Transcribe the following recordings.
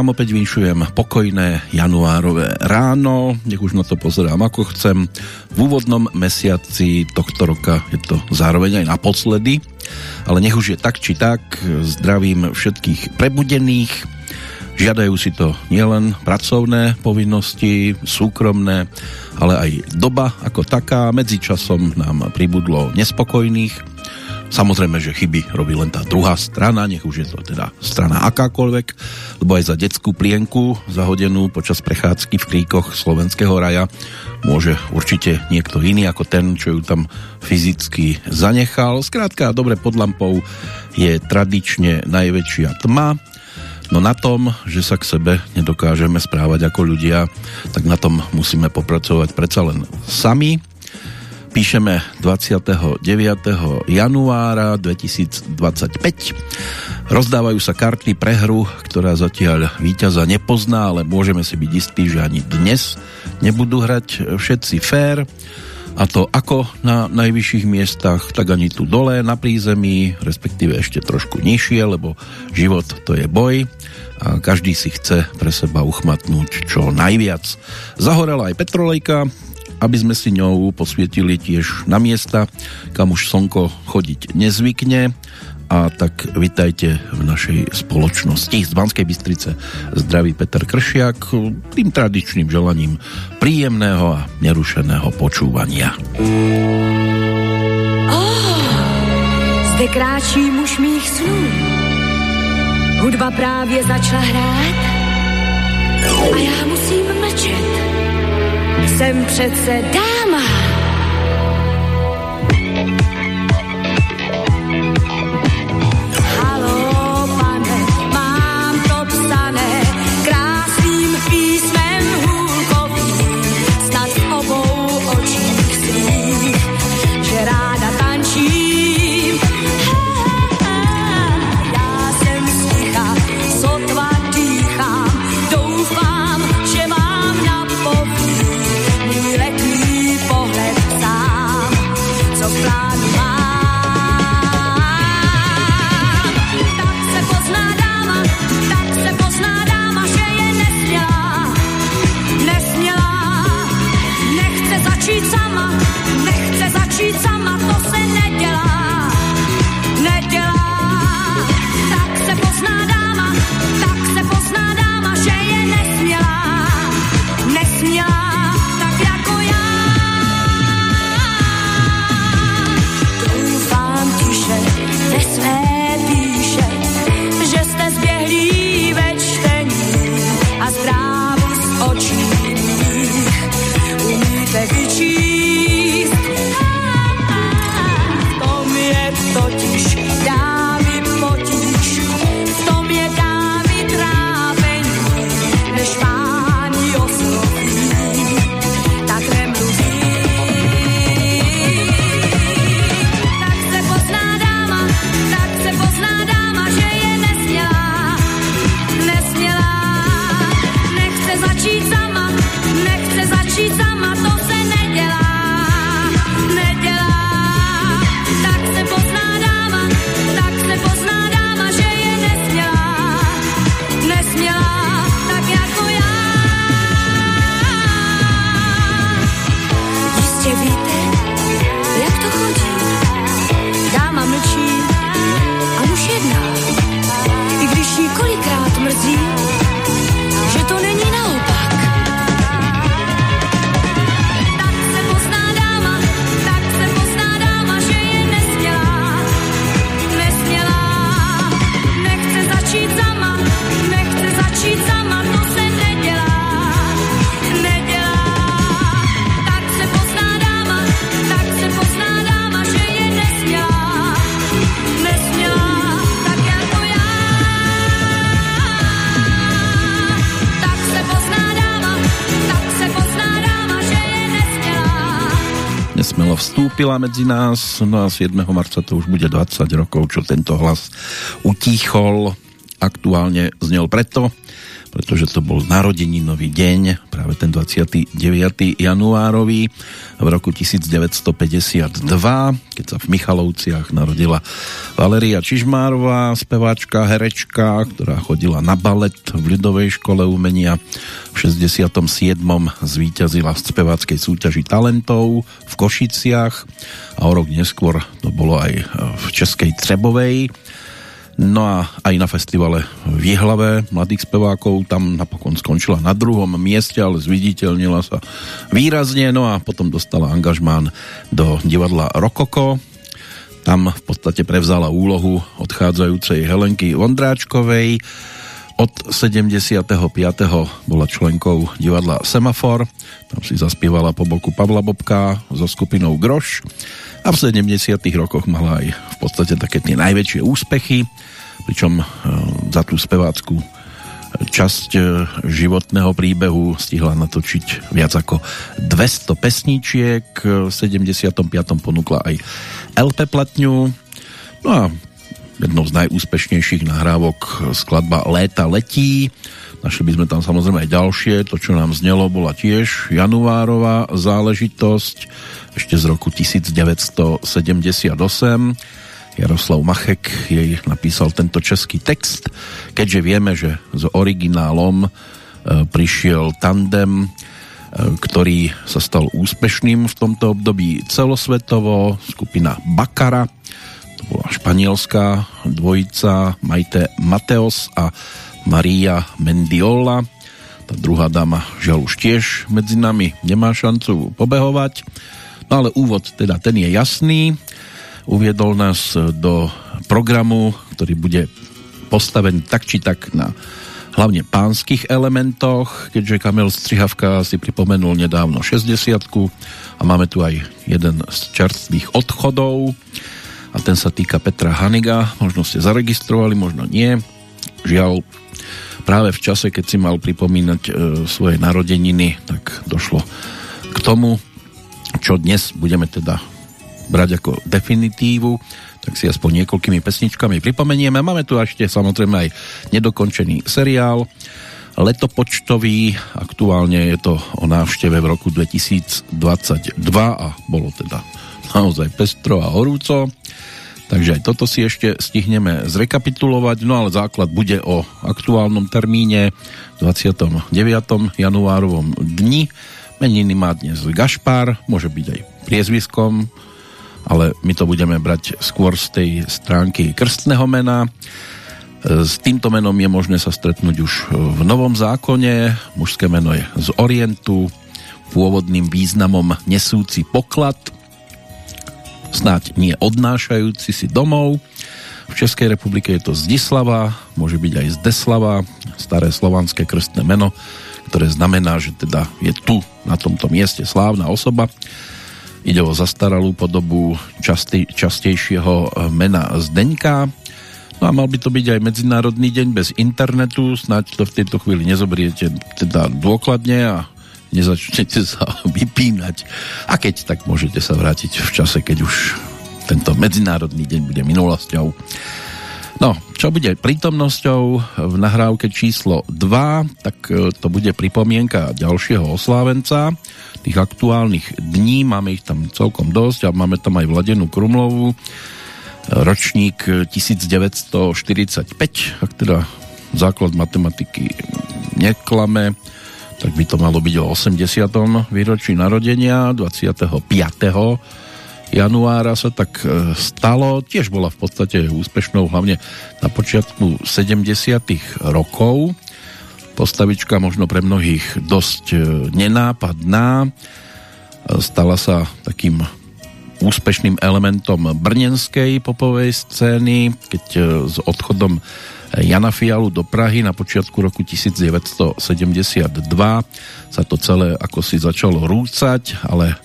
Vám opäť vinšujem pokojné januárové ráno, nech už na to pozerám ako chcem. V úvodnom mesiaci tohto roka je to zároveň aj naposledy, ale nech už je tak či tak, zdravím všetkých prebudených, žiadajú si to nielen pracovné povinnosti, súkromné, ale aj doba ako taká. Medzičasom nám pribudlo nespokojných, Samozrejme, že chyby robí len tá druhá strana, nech už je to teda strana akákoľvek, lebo aj za detskú plienku zahodenú počas prechádzky v kríkoch slovenského raja môže určite niekto iný ako ten, čo ju tam fyzicky zanechal. Skrátka, dobre pod lampou je tradične najväčšia tma, No na tom, že sa k sebe nedokážeme správať ako ľudia, tak na tom musíme popracovať predsa len sami. Píšeme 29. januára 2025. Rozdávajú sa karty pre hru, ktorá zatiaľ víťaza nepozná, ale môžeme si byť istí, že ani dnes nebudú hrať všetci fér. A to ako na najvyšších miestach, tak ani tu dole na prízemí, respektíve ešte trošku nižšie, lebo život to je boj a každý si chce pre seba uchmatnúť čo najviac. Zahorela aj Petrolejka, aby sme si ňou posvietili tiež na miesta, kam už slnko chodiť nezvykne a tak vitajte v našej spoločnosti. Z Banskej Bystrice zdraví Peter Kršiak tým tradičným želaním príjemného a nerušeného počúvania. Oh, zde kráčí muž mých snů. Hudba právě začala hrát a já musím mlčet jsem přece dáma. Vstúpila medzi nás, no a 7. marca to už bude 20 rokov, čo tento hlas utíchol. Aktuálne znel preto, pretože to bol narodeninový deň, práve ten 29. januárový v roku 1952, keď sa v Michalovciach narodila Valeria Čižmárová, speváčka, herečka, ktorá chodila na balet v ľudovej škole umenia. V 67. zvíťazila v speváckej súťaži talentov Košiciach a o rok neskôr to bolo aj v Českej Třebovej No a aj na festivale v Jihlave mladých spevákov tam napokon skončila na druhom mieste, ale zviditeľnila sa výrazne, no a potom dostala angažmán do divadla Rokoko. Tam v podstate prevzala úlohu odchádzajúcej Helenky Vondráčkovej. Od 75. bola členkou divadla Semafor, si zaspievala po boku Pavla Bobka so skupinou Groš a v 70. rokoch mala aj v podstate také tie najväčšie úspechy pričom e, za tú spevácku časť e, životného príbehu stihla natočiť viac ako 200 pesníčiek, v 75. ponúkla aj LP platňu, no a jednou z najúspešnejších nahrávok skladba Léta letí, našli by sme tam samozrejme aj ďalšie, to čo nám znelo bola tiež januárová záležitosť, ešte z roku 1978, Jaroslav Machek jej napísal tento český text, keďže vieme, že s originálom e, prišiel tandem, e, ktorý sa stal úspešným v tomto období celosvetovo, skupina Bakara, to bola španielská dvojica Majte Mateos a Maria Mendiola. Tá druhá dáma žiaľ už tiež medzi nami nemá šancu pobehovať. No ale úvod teda ten je jasný uviedol nás do programu, ktorý bude postavený tak či tak na hlavne pánskych elementoch, keďže Kamil Strihavka si pripomenul nedávno 60 a máme tu aj jeden z čerstvých odchodov a ten sa týka Petra Haniga, možno ste zaregistrovali, možno nie. Žiaľ, práve v čase, keď si mal pripomínať e, svoje narodeniny, tak došlo k tomu, čo dnes budeme teda brať ako definitívu, tak si aspoň niekoľkými pesničkami pripomenieme. Máme tu ešte samozrejme aj nedokončený seriál letopočtový, aktuálne je to o návšteve v roku 2022 a bolo teda naozaj pestro a horúco. Takže aj toto si ešte stihneme zrekapitulovať, no ale základ bude o aktuálnom termíne 29. januárovom dni. Meniny má dnes Gašpar, môže byť aj priezviskom, ale my to budeme brať skôr z tej stránky krstného mena. S týmto menom je možné sa stretnúť už v Novom zákone. Mužské meno je z Orientu, pôvodným významom nesúci poklad, snáď nie odnášajúci si domov. V Českej republike je to Zdislava, môže byť aj Zdeslava, staré slovanské krstné meno, ktoré znamená, že teda je tu na tomto mieste slávna osoba Ide o zastaralú podobu častý, častejšieho eh, mena Zdeňka. No a mal by to byť aj Medzinárodný deň bez internetu, snáď to v tejto chvíli nezoberiete teda dôkladne a nezačnete sa vypínať. A keď, tak môžete sa vrátiť v čase, keď už tento Medzinárodný deň bude minulosťou. No, čo bude prítomnosťou v nahrávke číslo 2, tak eh, to bude pripomienka ďalšieho oslávenca, tých aktuálnych dní, máme ich tam celkom dosť a máme tam aj Vladenú Krumlovu, ročník 1945, ak teda základ matematiky neklame, tak by to malo byť o 80. výročí narodenia, 25. januára sa tak e, stalo, tiež bola v podstate úspešnou hlavne na počiatku 70. rokov, Postavička možno pre mnohých dosť e, nenápadná. Stala sa takým úspešným elementom brnenskej popovej scény, keď e, s odchodom Jana Fialu do Prahy na počiatku roku 1972 sa to celé ako si začalo rúcať, ale e,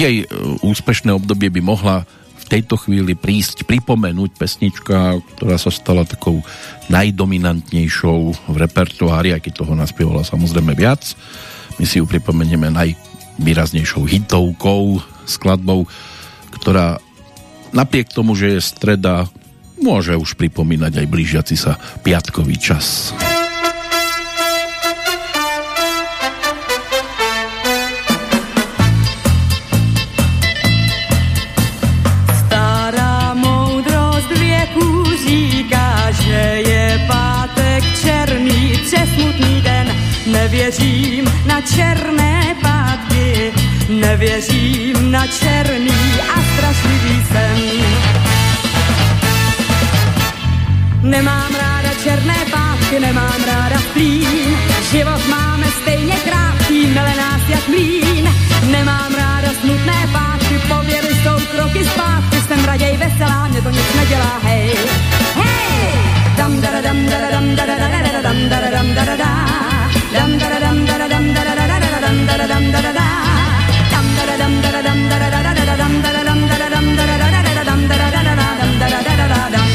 jej úspešné obdobie by mohla v tejto chvíli prísť, pripomenúť pesnička, ktorá sa stala takou najdominantnejšou v repertoári, aj keď toho naspievala samozrejme viac. My si ju pripomenieme najvýraznejšou hitovkou, skladbou, ktorá napriek tomu, že je streda môže už pripomínať aj blížiaci sa piatkový čas. Nevěřím na černé pátky, nevěřím na černý a strašlivý sen. Nemám ráda černé pátky, nemám ráda plín, život máme stejně krátký, mele nás jak mlín. Nemám ráda smutné pátky, pověry jsou kroky zpátky, jsem raději veselá, mě to nic nedělá, hej. Hej! Dam da da dam da da dam da da da da dam da da dam da da da dam da da dam da da dam da da da da da dam da da dam da da da dam da da dam da da dam da da da da da dam da da dam da da dam da da da da da dam da da da da dam da da da da dam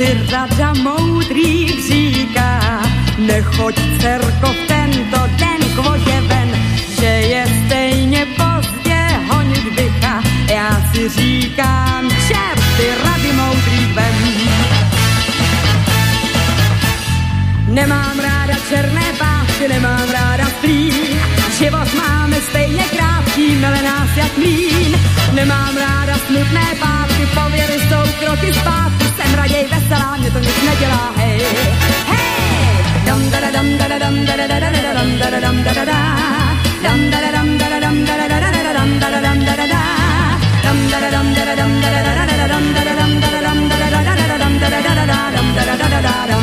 si rada moudrých říká, nechoď cerkov tento den k vodě ven, že je stejně pozdě honit bycha já si říkám, čerty rady moudrých vem. Nemám ráda černé pásky, nemám ráda plín, život máme stejně krátký, mele nás jak mlín. Nemám ráda smutné pátky, pověry jsou kroky zpátky, jsem raději to nic nedělá, hej. Hej! Dam da da dam da da dam da da da da da dam da da dam da da da dam da da dam da da dam da da da da dam da da dam da da da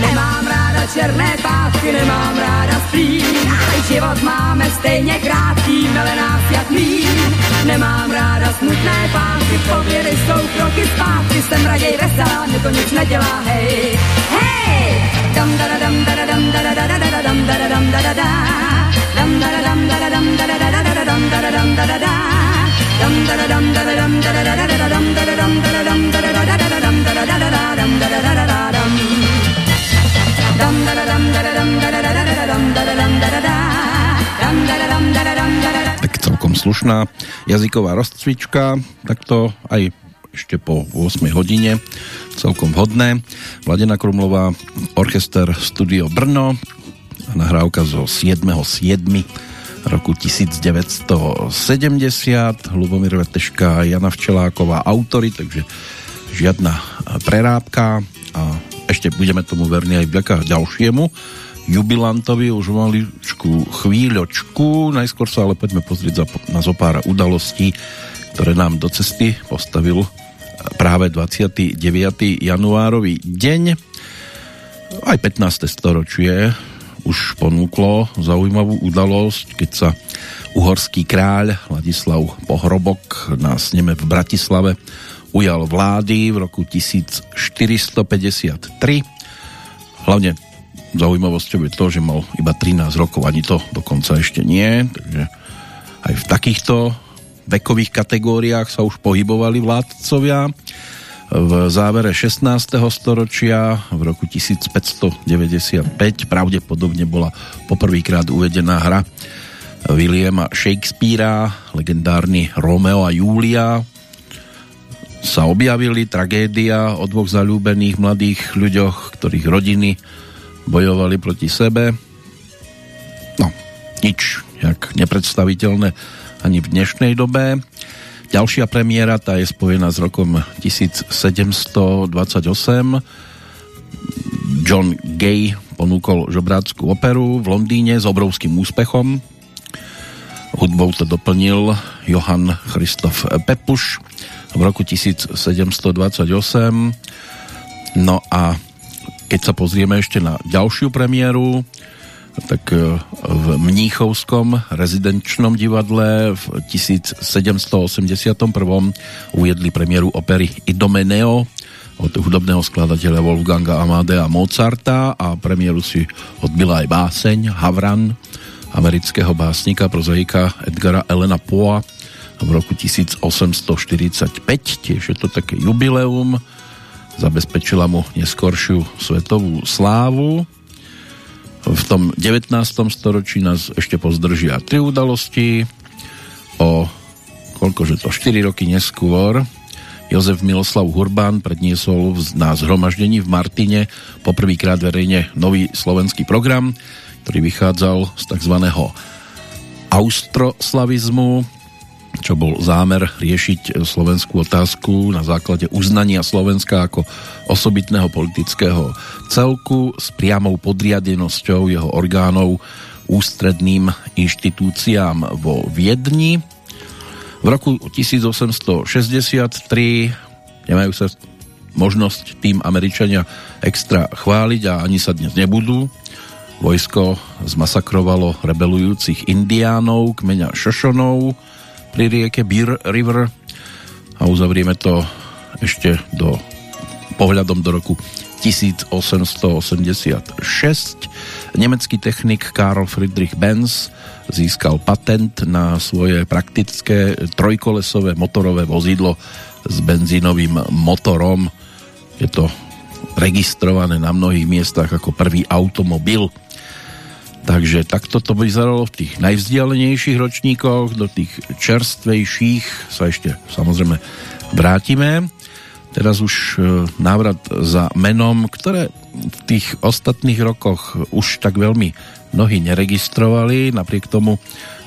Nemám ráda černé pátky, nemám ráda splín, život máme stejně krátký, mele nás jak mín. Nemám ráda smutné pátky, pověry jsou kroky zpátky, jsem raději veselá, mě to nic nedělá, hej, hej! Dam da da dam da da dam da da da da da dam da da dam da da da dam da da dam da da dam da da da da dam da da dam da da da tak celkom slušná jazyková rozcvička, takto aj ešte po 8 hodine, celkom vhodné. Vladena Krumlová, orchester Studio Brno, nahrávka zo 7.7 roku 1970 Lubomír Veteška Jana Včeláková autory, takže žiadna prerábka. A ešte budeme tomu verní aj vďaka ďalšiemu jubilantovi už maličku chvíľočku najskôr sa ale poďme pozrieť na zo pár udalostí ktoré nám do cesty postavil práve 29. januárový deň aj 15. storočie už ponúklo zaujímavú udalosť, keď sa uhorský kráľ Ladislav Pohrobok na sneme v Bratislave ujal vlády v roku 1453. Hlavne zaujímavosťou je to, že mal iba 13 rokov, ani to dokonca ešte nie, takže aj v takýchto vekových kategóriách sa už pohybovali vládcovia v závere 16. storočia v roku 1595 pravdepodobne bola poprvýkrát uvedená hra Williama Shakespearea, legendárny Romeo a Julia sa objavili, tragédia o dvoch zalúbených mladých ľuďoch, ktorých rodiny bojovali proti sebe. No, nič jak nepredstaviteľné ani v dnešnej dobe. Ďalšia premiéra, tá je spojená s rokom 1728. John Gay ponúkol žobráckú operu v Londýne s obrovským úspechom. Hudbou to doplnil Johann Christoph Pepuš v roku 1728. No a keď sa pozrieme ešte na ďalšiu premiéru, tak e, v Mníchovskom rezidenčnom divadle v 1781 uviedli premiéru opery Idomeneo od hudobného skladateľa Wolfganga Amadea Mozarta a premiéru si odbila aj báseň Havran amerického básnika, prozaika Edgara Elena Poa v roku 1845, tiež je to také jubileum, zabezpečila mu neskoršiu svetovú slávu V tom 19. storočí nás ešte pozdržia tri udalosti. O koľkože to 4 roky neskôr Jozef Miloslav Hurbán predniesol na zhromaždení v Martine poprvýkrát verejne nový slovenský program, ktorý vychádzal z tzv. austroslavizmu, čo bol zámer riešiť slovenskú otázku na základe uznania Slovenska ako osobitného politického celku s priamou podriadenosťou jeho orgánov ústredným inštitúciám vo Viedni. V roku 1863 nemajú sa možnosť tým Američania extra chváliť a ani sa dnes nebudú. Vojsko zmasakrovalo rebelujúcich indiánov, kmeňa Šošonov, pri rieke Beer River a uzavrieme to ešte do pohľadom do roku 1886. Nemecký technik Karl Friedrich Benz získal patent na svoje praktické trojkolesové motorové vozidlo s benzínovým motorom. Je to registrované na mnohých miestach ako prvý automobil Takže takto to vyzeralo v tých najvzdialenejších ročníkoch, do tých čerstvejších sa ešte samozrejme vrátime. Teraz už e, návrat za menom, ktoré v tých ostatných rokoch už tak veľmi mnohí neregistrovali, napriek tomu,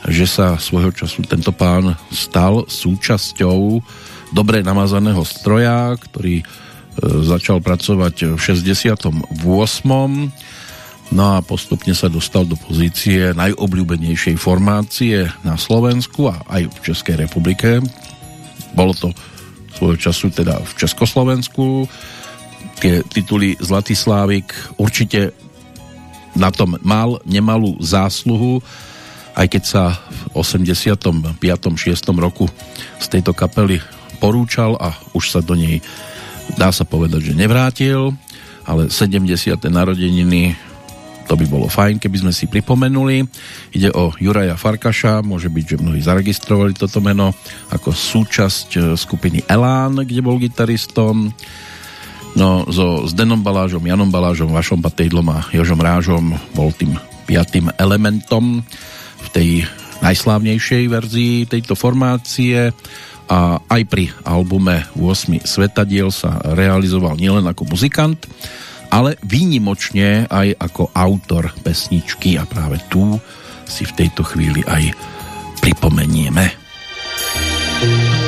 že sa svojho času tento pán stal súčasťou dobre namazaného stroja, ktorý e, začal pracovať v 68 No a postupne sa dostal do pozície najobľúbenejšej formácie na Slovensku a aj v Českej republike. Bolo to svojho času teda v Československu. Tie tituly Zlatý Slávik určite na tom mal nemalú zásluhu, aj keď sa v 85. 6. roku z tejto kapely porúčal a už sa do nej dá sa povedať, že nevrátil, ale 70. narodeniny to by bolo fajn, keby sme si pripomenuli. Ide o Juraja Farkaša, môže byť, že mnohí zaregistrovali toto meno ako súčasť e, skupiny Elán, kde bol gitaristom. No, so Zdenom Balážom, Janom Balážom, Vašom Patejdlom a Jožom Rážom bol tým piatým elementom v tej najslávnejšej verzii tejto formácie a aj pri albume 8 Svetadiel sa realizoval nielen ako muzikant, ale výnimočne aj ako autor pesničky a práve tu si v tejto chvíli aj pripomenieme. šepkať.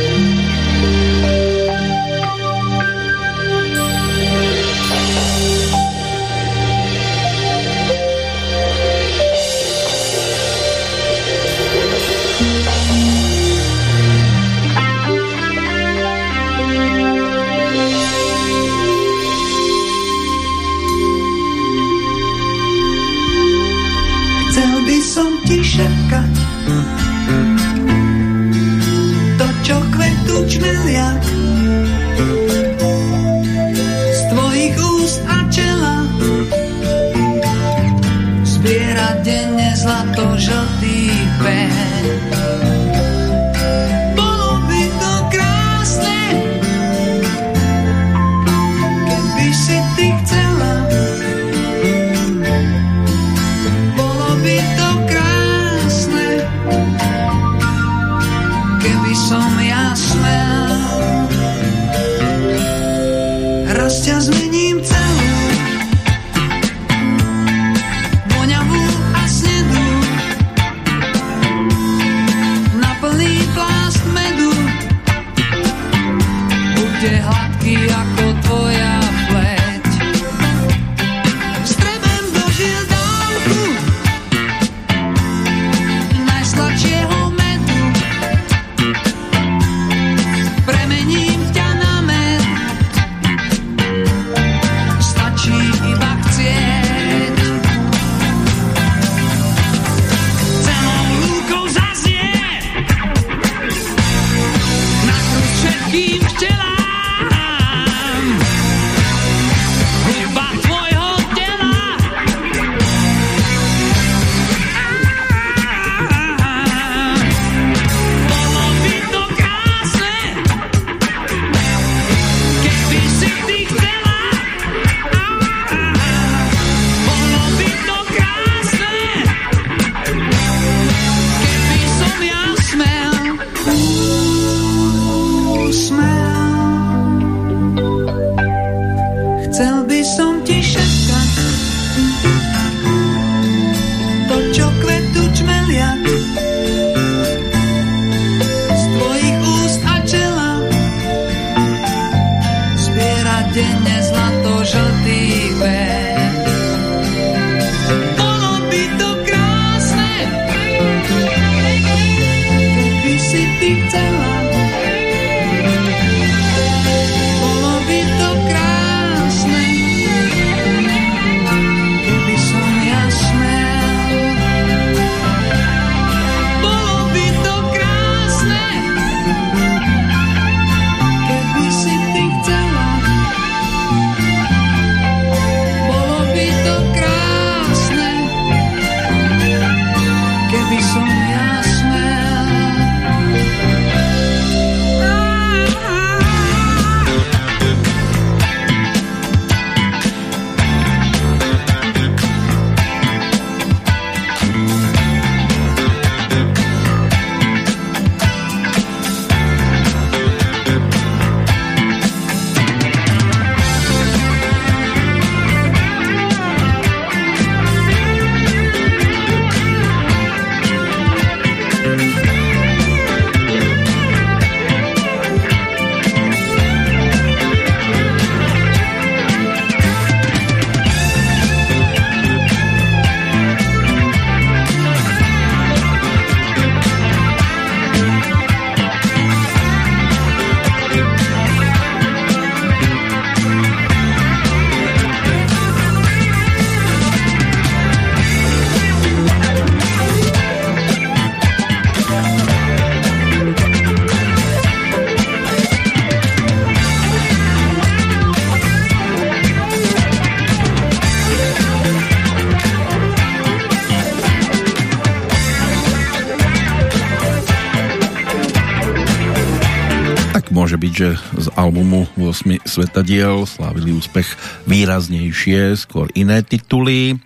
Svetadiel slávili úspech výraznejšie, skôr iné tituly,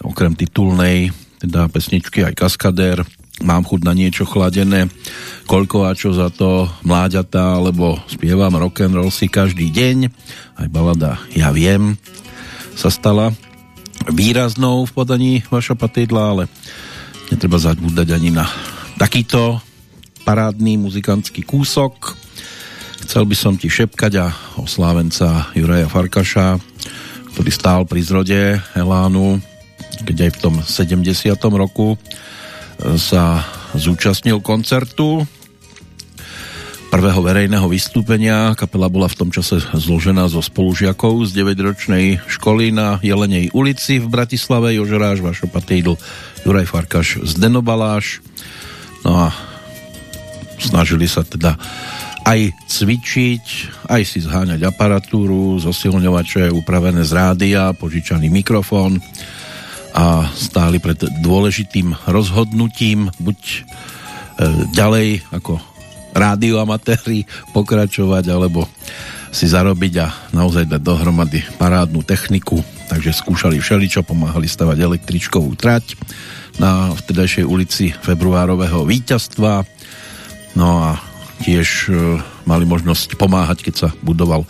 okrem titulnej, teda pesničky aj Kaskadér, Mám chud na niečo chladené, koľko a čo za to, mláďatá, alebo spievam rock and roll si každý deň, aj balada Ja viem sa stala výraznou v podaní vaša patydla, ale netreba zabúdať ani na takýto parádny muzikantský kúsok. Chcel by som ti šepkať a oslávenca Juraja Farkaša, ktorý stál pri zrode Elánu, keď aj v tom 70. roku sa zúčastnil koncertu prvého verejného vystúpenia. Kapela bola v tom čase zložená zo spolužiakov z 9-ročnej školy na Jelenej ulici v Bratislave. Jožeráš, Vašo Patejdl, Juraj Farkaš, Zdeno Baláš. No a snažili sa teda aj cvičiť, aj si zháňať aparatúru, zosilňovače upravené z rádia, požičaný mikrofón a stáli pred dôležitým rozhodnutím buď e, ďalej ako rádioamatéri pokračovať alebo si zarobiť a naozaj dať dohromady parádnu techniku. Takže skúšali všeličo, pomáhali stavať električkovú trať na vtedajšej ulici februárového víťazstva. No a tiež e, mali možnosť pomáhať, keď sa budoval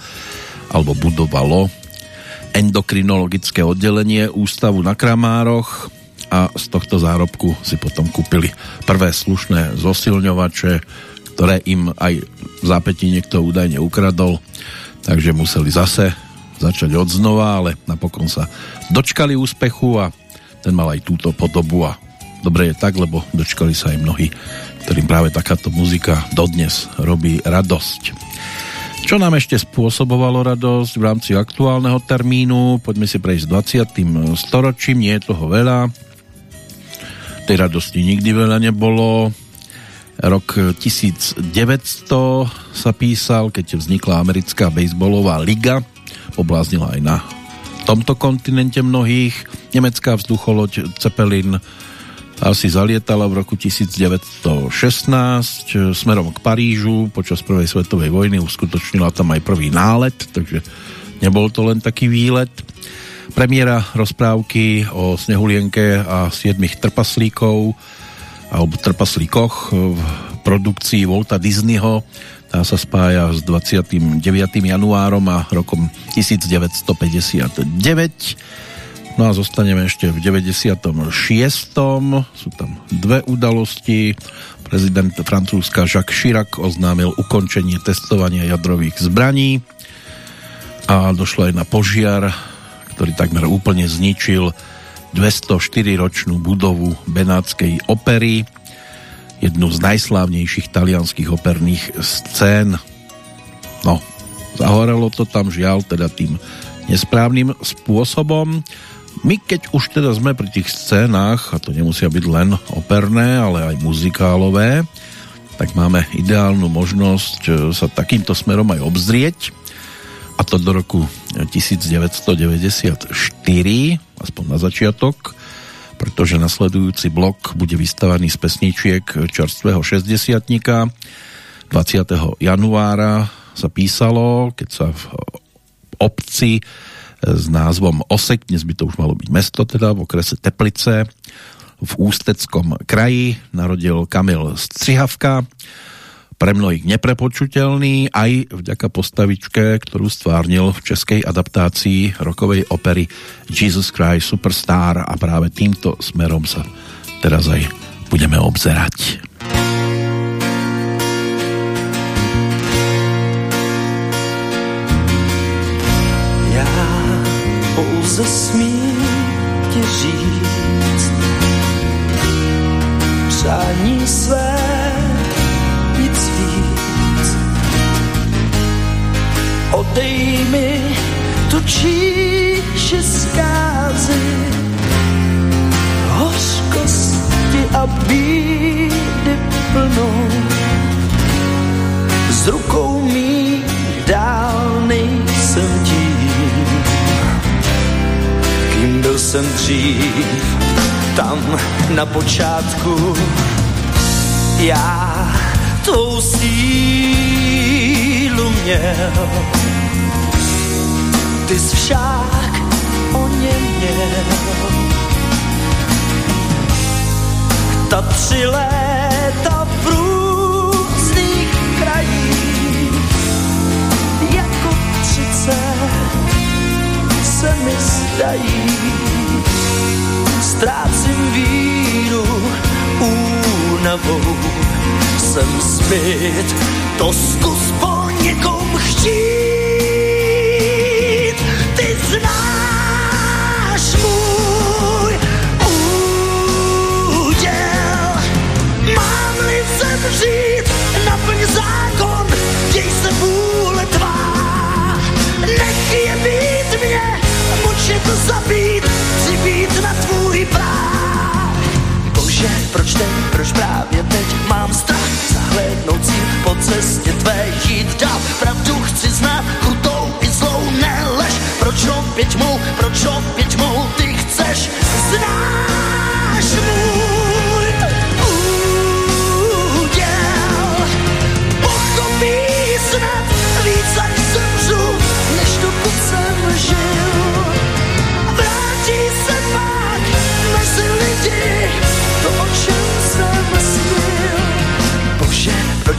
alebo budovalo endokrinologické oddelenie ústavu na Kramároch a z tohto zárobku si potom kúpili prvé slušné zosilňovače, ktoré im aj v zápätí niekto údajne ukradol, takže museli zase začať od znova, ale napokon sa dočkali úspechu a ten mal aj túto podobu a dobre je tak, lebo dočkali sa aj mnohí ktorým práve takáto muzika dodnes robí radosť. Čo nám ešte spôsobovalo radosť v rámci aktuálneho termínu? Poďme si prejsť 20. storočím, nie je toho veľa. Tej radosti nikdy veľa nebolo. Rok 1900 sa písal, keď vznikla americká bejsbolová liga. Pobláznila aj na tomto kontinente mnohých. Nemecká vzducholoď Zeppelin asi zalietala v roku 1916 smerom k Parížu počas prvej svetovej vojny, uskutočnila tam aj prvý nálet, takže nebol to len taký výlet. Premiéra rozprávky o Snehulienke a siedmých trpaslíkov alebo trpaslíkoch v produkcii Volta Disneyho tá sa spája s 29. januárom a rokom 1959 No a zostaneme ešte v 96. Sú tam dve udalosti. Prezident Francúzska Jacques Chirac oznámil ukončenie testovania jadrových zbraní a došlo aj na požiar, ktorý takmer úplne zničil 204-ročnú budovu Benátskej opery, jednu z najslávnejších talianských operných scén. No, zahorelo to tam žiaľ teda tým nesprávnym spôsobom. My keď už teda sme pri tých scénách, a to nemusia byť len operné, ale aj muzikálové, tak máme ideálnu možnosť e, sa takýmto smerom aj obzrieť a to do roku 1994 aspoň na začiatok pretože nasledujúci blok bude vystavaný z pesničiek čerstvého 60 20. januára sa písalo, keď sa v obci s názvom Osek, dnes by to už malo byť mesto teda v okrese Teplice v Ústeckom kraji narodil Kamil Střihavka pre mnohých neprepočutelný aj vďaka postavičke, ktorú stvárnil v českej adaptácii rokovej opery Jesus Christ Superstar a práve týmto smerom sa teraz aj budeme obzerať. Pouze smím ti říct přání své nic víc. Odej mi tu číši zkázy, hořkosti a bídy plnou. S rukou jsem dřív, tam na počátku. Já tou síť měl. Ty jsi však o ně měl. Ta tři léta v různých krajích jako třicet se mi zdají. Ztrácím víru únavou, jsem zbyt, to zkus po někom chtít. Ty znáš můj úděl, mám-li zemřít, naplň zákon, děj se vůle tvá, nech je být mě, to zabít, být na tvůj práv. Bože, proč teď, proč právě teď mám strach zahlédnout si po cestě tvé jít dál. Pravdu chci znát, krutou i zlou nelež. Proč opět mou, proč opět mou ty chceš? Znáš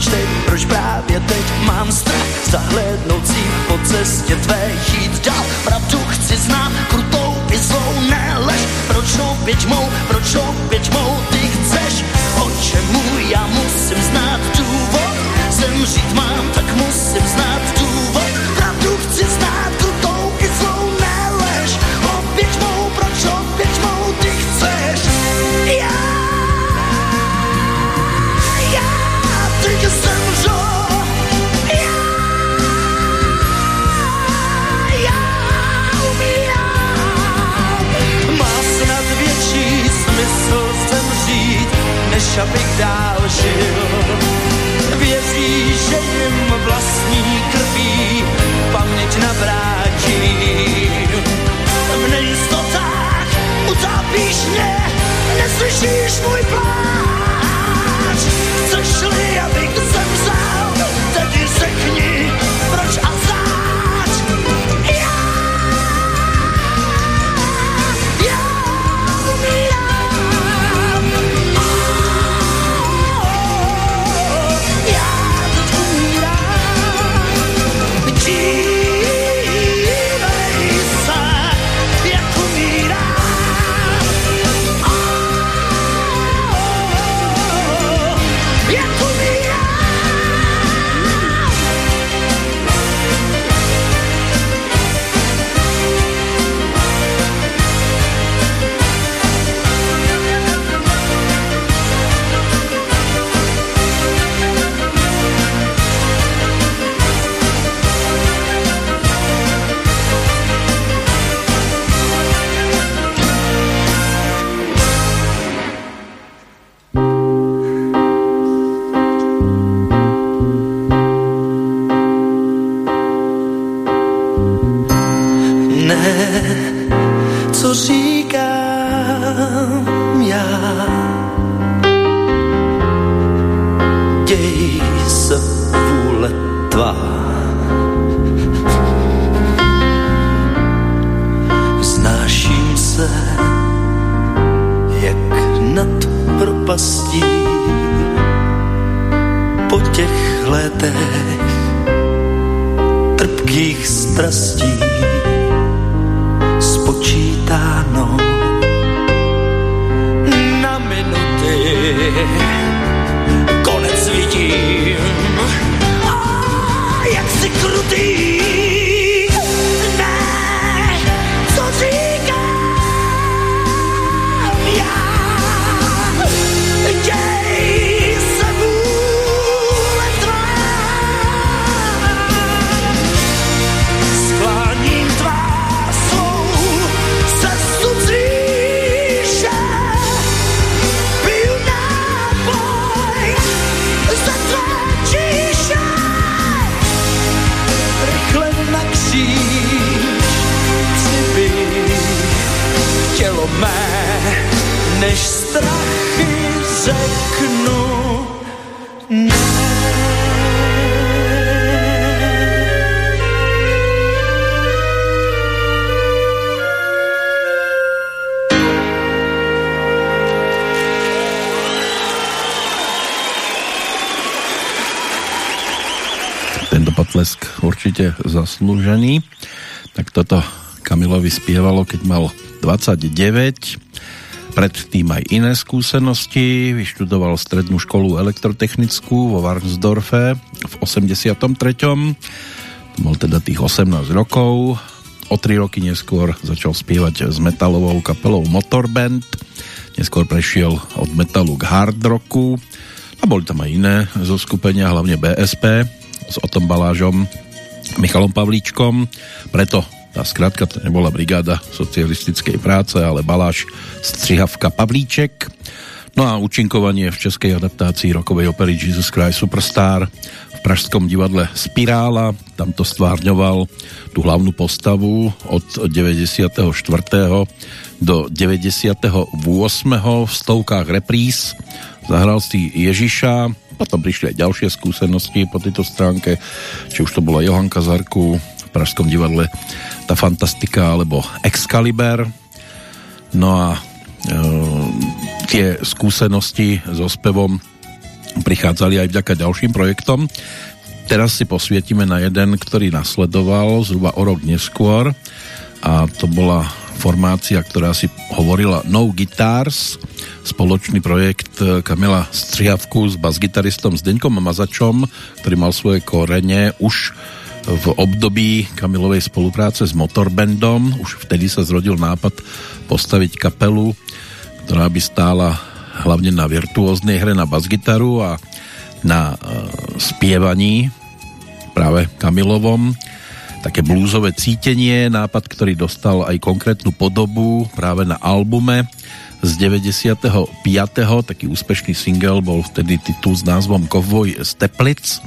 proč proč právě teď mám strach zahlédnout si po cestě tvé jít dál. Pravdu chci znát, krutou i zlou nelež. Proč opět mou, proč opět mou ty chceš? O čemu já musím znát důvod? Zemřít mám, tak musím znát důvod. Pravdu chci znát, než abych dál žil. Věří, že jim vlastní krví paměť navrátí. V nejistotách utápíš mě, neslyšíš můj pláč. Chceš-li, abych zemřel, tedy řekni, zaslúžený. Tak toto Kamilovi spievalo, keď mal 29. Predtým aj iné skúsenosti. Vyštudoval strednú školu elektrotechnickú vo Varnsdorfe v 83. Mal teda tých 18 rokov. O 3 roky neskôr začal spievať s metalovou kapelou Motorband. Neskôr prešiel od metalu k hard rocku. A boli tam aj iné zo skupenia, hlavne BSP s Otom Balážom, Michalom Pavlíčkom. Preto tá skratka to nebola brigáda socialistickej práce, ale Baláš Střihavka Pavlíček. No a účinkovanie v českej adaptácii rokovej opery Jesus Christ Superstar v Pražskom divadle Spirála. Tam to stvárňoval tú hlavnú postavu od 94. do 98. v stovkách repríz. Zahral si Ježiša, potom prišli aj ďalšie skúsenosti po tejto stránke, či už to bola Johanka Zarku v Pražskom divadle tá Fantastika alebo Excalibur. No a e, tie skúsenosti so spevom prichádzali aj vďaka ďalším projektom. Teraz si posvietime na jeden, ktorý nasledoval zhruba o rok neskôr a to bola formácia, ktorá si hovorila No Guitars, spoločný projekt Kamila Strihavku s basgitaristom Zdeňkom Mazačom, ktorý mal svoje korene už v období Kamilovej spolupráce s Motorbandom. Už vtedy sa zrodil nápad postaviť kapelu, ktorá by stála hlavne na virtuóznej hre na basgitaru a na e, spievaní práve Kamilovom také blúzové cítenie, nápad, ktorý dostal aj konkrétnu podobu práve na albume z 95. Taký úspešný single bol vtedy titul s názvom Kovboj z Teplic,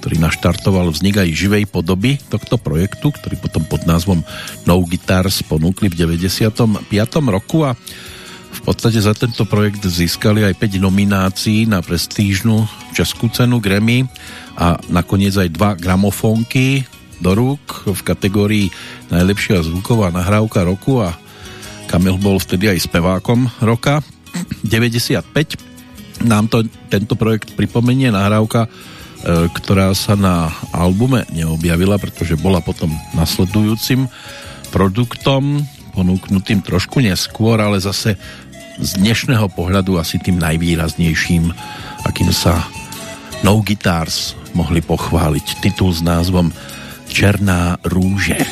ktorý naštartoval vznik aj živej podoby tohto projektu, ktorý potom pod názvom No Guitars ponúkli v 95. roku a v podstate za tento projekt získali aj 5 nominácií na prestížnu českú cenu Grammy a nakoniec aj dva gramofónky do rúk v kategórii najlepšia zvuková nahrávka roku a Kamil bol vtedy aj spevákom roka 95 nám to tento projekt pripomenie nahrávka e, ktorá sa na albume neobjavila, pretože bola potom nasledujúcim produktom, ponúknutým trošku neskôr, ale zase z dnešného pohľadu asi tým najvýraznejším, akým sa No Guitars mohli pochváliť. Titul s názvom Černá rúže.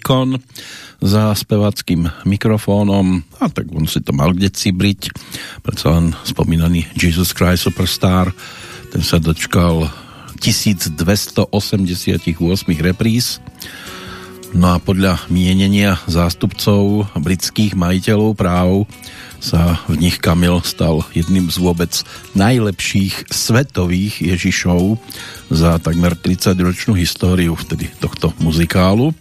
Výkon za spevackým mikrofónom. A tak on si to mal kde cibriť. Predsa len spomínaný Jesus Christ Superstar. Ten sa dočkal 1288 repríz. No a podľa mienenia zástupcov britských majiteľov práv sa v nich Kamil stal jedným z vôbec najlepších svetových Ježišov za takmer 30-ročnú históriu vtedy tohto muzikálu.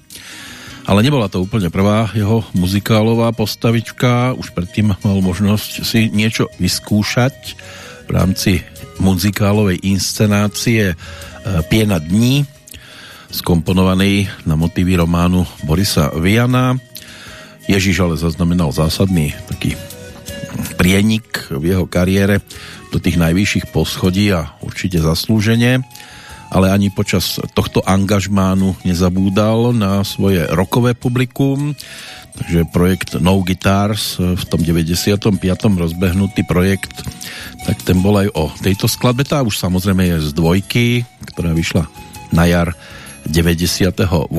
Ale nebola to úplne prvá jeho muzikálová postavička, už predtým mal možnosť si niečo vyskúšať v rámci muzikálovej inscenácie e, Piena dní, skomponovanej na motívy románu Borisa Viana. Ježiš ale zaznamenal zásadný taký prienik v jeho kariére do tých najvyšších poschodí a určite zaslúženie ale ani počas tohto angažmánu nezabúdal na svoje rokové publikum, takže projekt No Guitars v tom 95. rozbehnutý projekt, tak ten bol aj o tejto skladbe, tá už samozrejme je z dvojky, ktorá vyšla na jar 98.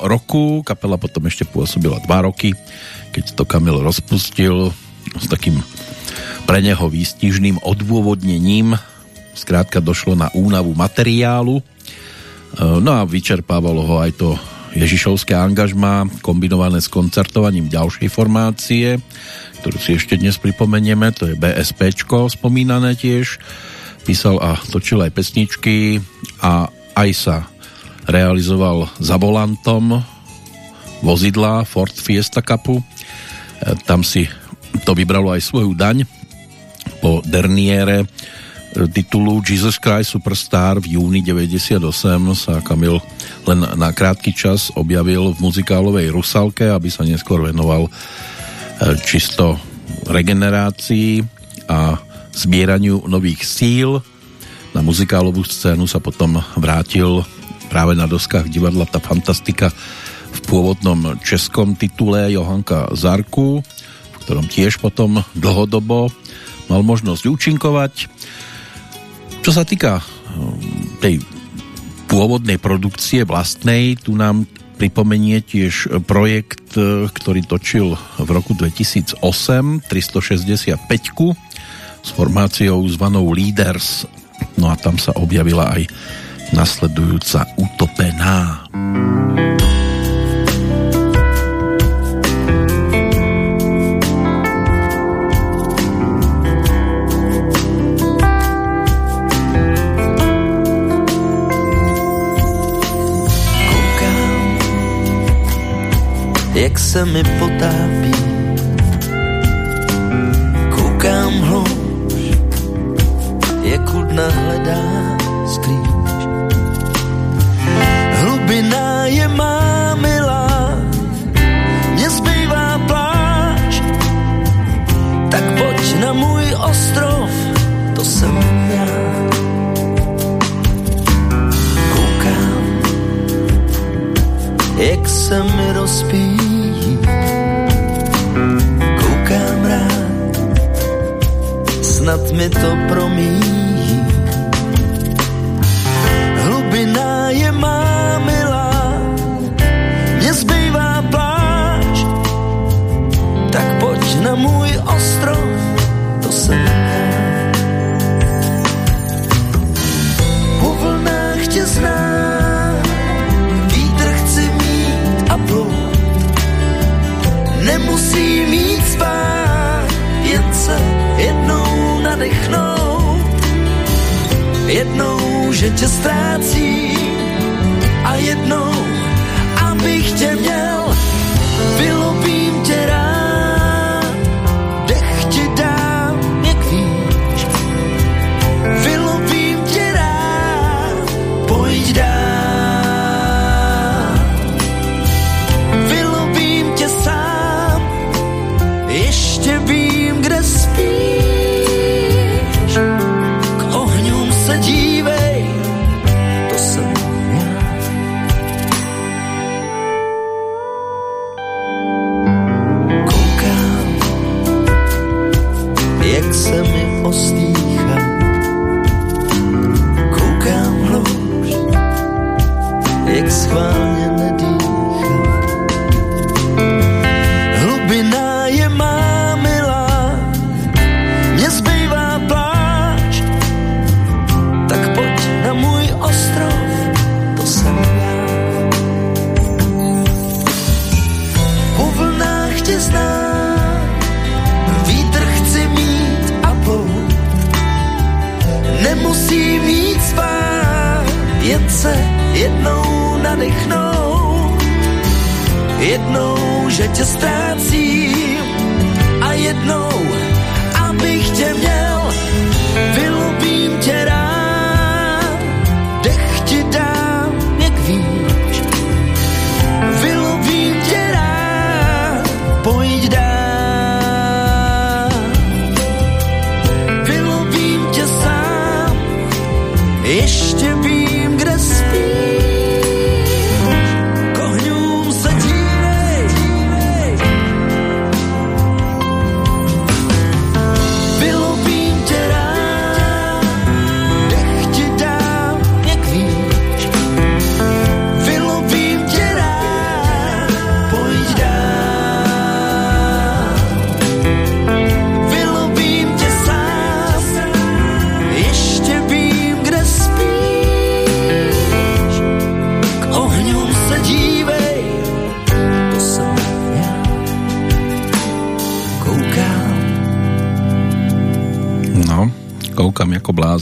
roku, kapela potom ešte pôsobila 2 roky, keď to Kamil rozpustil s takým pre neho výstižným odôvodnením Skrátka došlo na únavu materiálu, e, no a vyčerpávalo ho aj to Ježišovské angažmá kombinované s koncertovaním ďalšej formácie, ktorú si ešte dnes pripomenieme, to je BSP spomínané tiež. Písal a točil aj pesničky a aj sa realizoval za volantom vozidla Ford Fiesta Cupu. E, tam si to vybralo aj svoju daň po derniére titulu Jesus Christ Superstar v júni 98 sa Kamil len na krátky čas objavil v muzikálovej Rusalke, aby sa neskôr venoval e, čisto regenerácii a zbieraniu nových síl. Na muzikálovú scénu sa potom vrátil práve na doskách divadla Ta Fantastika v pôvodnom českom titule Johanka Zarku, v ktorom tiež potom dlhodobo mal možnosť účinkovať čo sa týka um, tej pôvodnej produkcie vlastnej, tu nám pripomenie tiež projekt, e, ktorý točil v roku 2008 365 s formáciou zvanou Leaders no a tam sa objavila aj nasledujúca Utopená. Jak se mi potápí. Koukám hlouž, jak dna hledá sklíč. Hlubina je má milá, mě zbývá pláž, tak pojď na můj ostrov, to jsem já. Koukám, jak se mi rozpíš snad mi to promíjí. Hlubina je má že tě ztrácí a jednou, abych tě měl, že tě ztrácím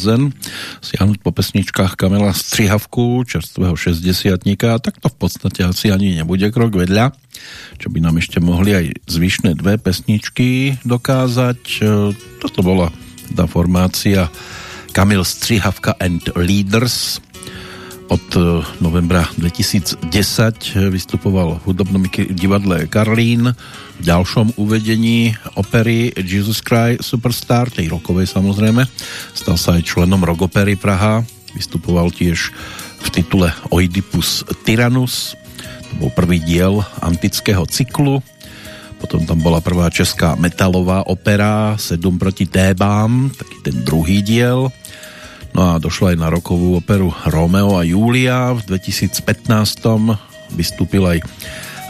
blázen. Siahnuť po pesničkách Kamila Střihavku, čerstvého 60 a tak to v podstate asi ani nebude krok vedľa, čo by nám ešte mohli aj zvyšné dve pesničky dokázať. E, Toto bola tá formácia Kamil Střihavka and Leaders, od e, novembra 2010 vystupoval v hudobnom divadle Karlín v ďalšom uvedení opery Jesus Christ Superstar, tej rokovej samozrejme. Stal sa aj členom Rogopery Praha, vystupoval tiež v titule Oidipus Tyrannus, to bol prvý diel antického cyklu, potom tam bola prvá česká metalová opera 7 proti Tébám, taký ten druhý diel, No a došlo aj na rokovú operu Romeo a Julia. V 2015 vystúpil aj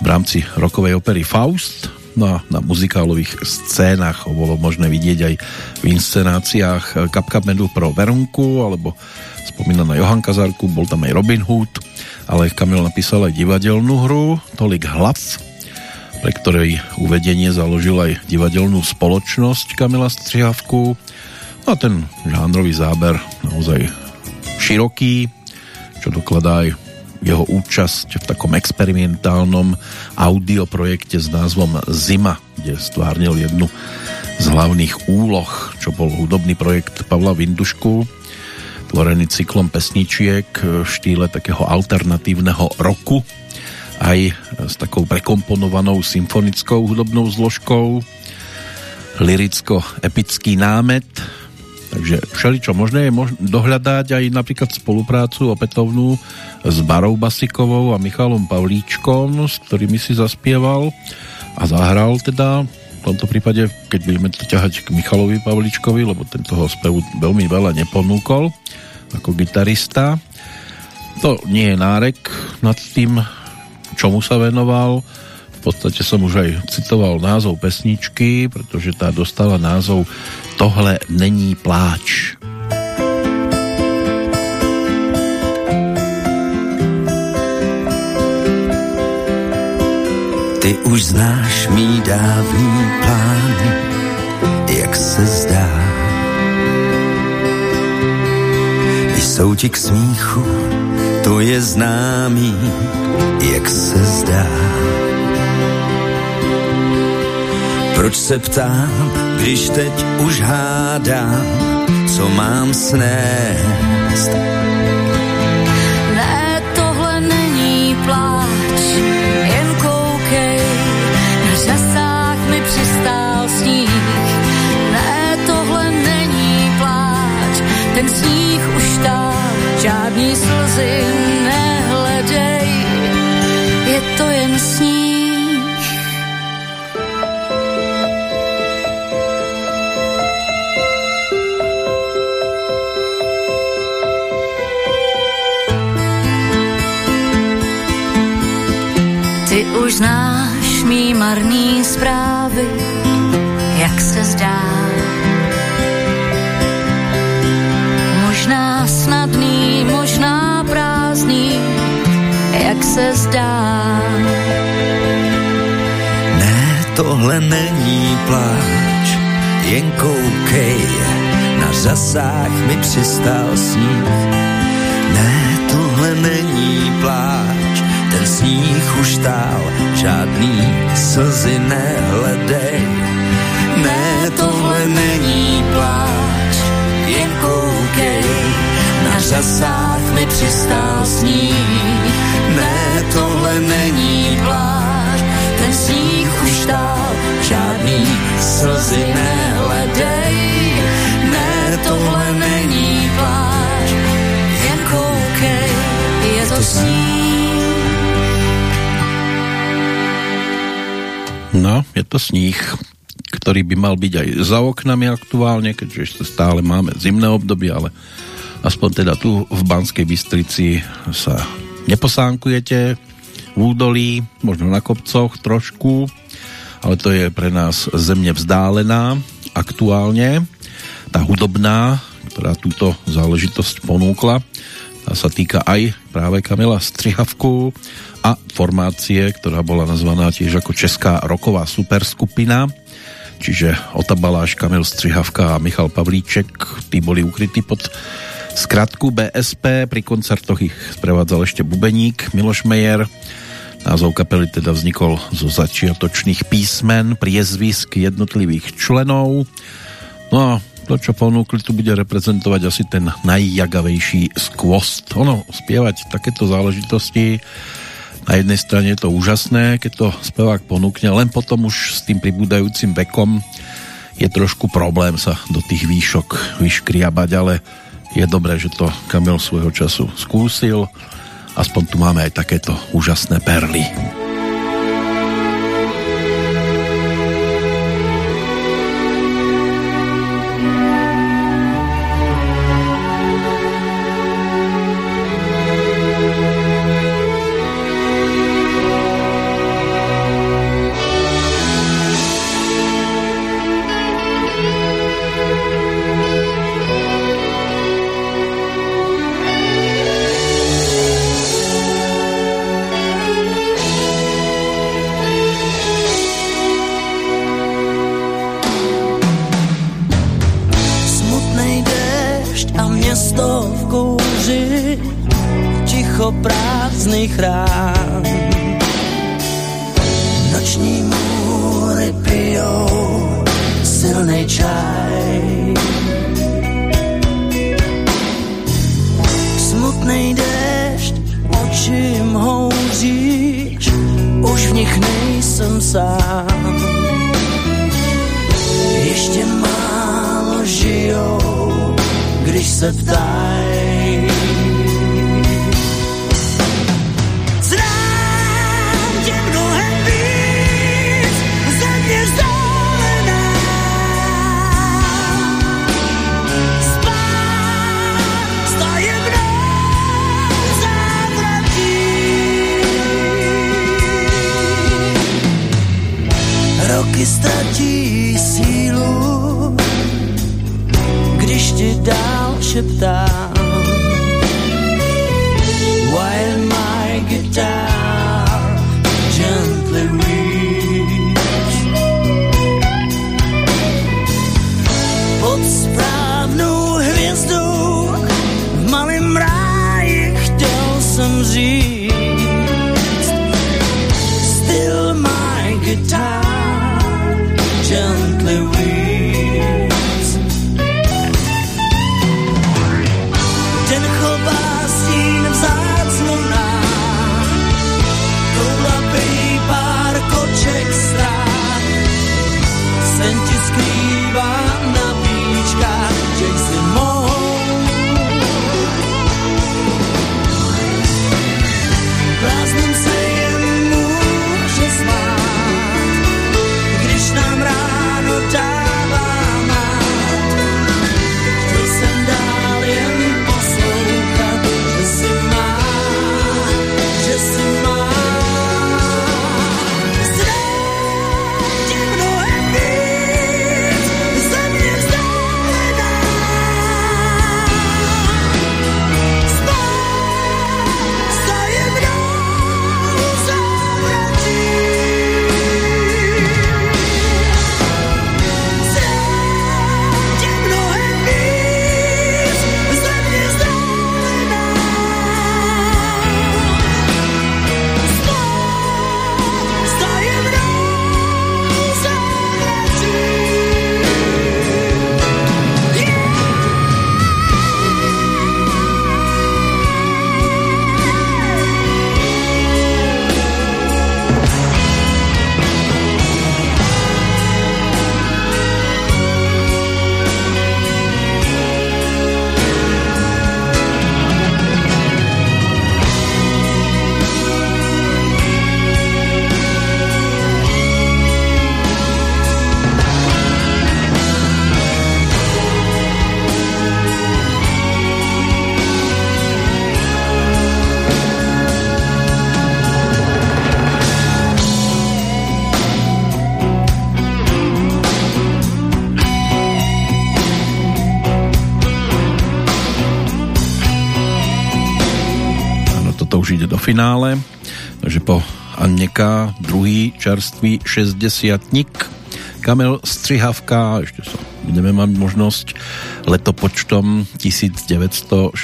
v rámci rokovej opery Faust. No a na muzikálových scénach ho bolo možné vidieť aj v inscenáciách Kapka Medu pro Verunku alebo spomínaná Johanka Zarku, bol tam aj Robin Hood, ale Kamil napísal aj divadelnú hru Tolik hlav, pre ktorej uvedenie založil aj divadelnú spoločnosť Kamila Střihavku a ten žánrový záber naozaj široký, čo dokladá aj jeho účasť v takom experimentálnom audioprojekte s názvom Zima, kde stvárnil jednu z hlavných úloh, čo bol hudobný projekt Pavla Vindušku, tvorený cyklom pesničiek v štýle takého alternatívneho roku, aj s takou prekomponovanou symfonickou hudobnou zložkou, liricko-epický námet, Takže všeličo možné je mož- dohľadať aj napríklad spoluprácu opätovnú s Barou Basikovou a Michalom Pavlíčkom, s ktorými si zaspieval a zahral teda v tomto prípade, keď budeme to ťahať k Michalovi Pavlíčkovi, lebo ten toho spevu veľmi veľa neponúkol ako gitarista. To nie je nárek nad tým, čomu sa venoval. Podstate som už aj citoval názov pesničky, pretože tá dostala názov Tohle není pláč. Ty už znáš mý dávný plán, jak se zdá. Jsou ti k smíchu, to je známý, jak se zdá. Proč se ptám, když teď už hádám, co mám snést? Ne, tohle není pláč, jen koukej, na řasách mi přistál sníh. Ne, tohle není pláč, ten sníh už tál, žádný slzy nehledej, je to jen sníh. Už znáš mý marný zprávy, jak se zdá. Možná snadný, možná prázdný, jak se zdá. Ne, tohle není pláč, jen koukej, na řasách mi přistál sníh. Ne, tohle není pláč, ten sníh už tál, žádný slzy nehledej. Ne, tohle není pláč, jen koukej, na řasách mi přistál sníh. Ne, tohle není pláč, ten sníh už tál, žádný slzy nehledej. No, je to sníh, ktorý by mal byť aj za oknami aktuálne, keďže ešte stále máme zimné obdobie, ale aspoň teda tu v Banskej Bystrici sa neposánkujete v údolí, možno na kopcoch trošku, ale to je pre nás zemne vzdálená aktuálne. Tá hudobná, ktorá túto záležitosť ponúkla, tá sa týka aj práve Kamila Strihavku a formácie, ktorá bola nazvaná tiež ako Česká roková superskupina, čiže Otabaláš, Kamil Strihavka a Michal Pavlíček, tí boli ukrytí pod skratku BSP, pri koncertoch ich sprevádzal ešte bubeník Miloš Mejer, názov kapely teda vznikol zo začiatočných písmen, priezvisk jednotlivých členov, no a to, čo ponúkli, tu bude reprezentovať asi ten najjagavejší skvost. Ono, spievať takéto záležitosti na jednej strane je to úžasné, keď to spevák ponúkne, len potom už s tým pribúdajúcim vekom je trošku problém sa do tých výšok vyškriabať, ale je dobré, že to Kamil svojho času skúsil. Aspoň tu máme aj takéto úžasné perly. Finále. Takže po Anneka druhý čerstvý 60 Kamil Střihavka, ešte sa budeme mať možnosť letopočtom 1965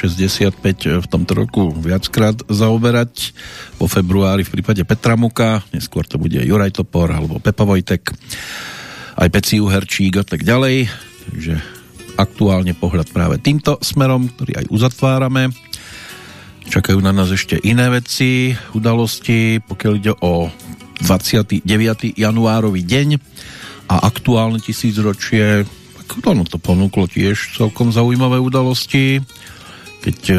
v tomto roku viackrát zaoberať. Po februári v prípade Petra Muka, neskôr to bude Juraj Topor alebo Pepa Vojtek, aj Peci Uherčík a tak ďalej. Takže aktuálne pohľad práve týmto smerom, ktorý aj uzatvárame. Čakajú na nás ešte iné veci, udalosti, pokiaľ ide o 29. januárový deň a aktuálne tisícročie, tak ono to ponúklo tiež celkom zaujímavé udalosti, keď e,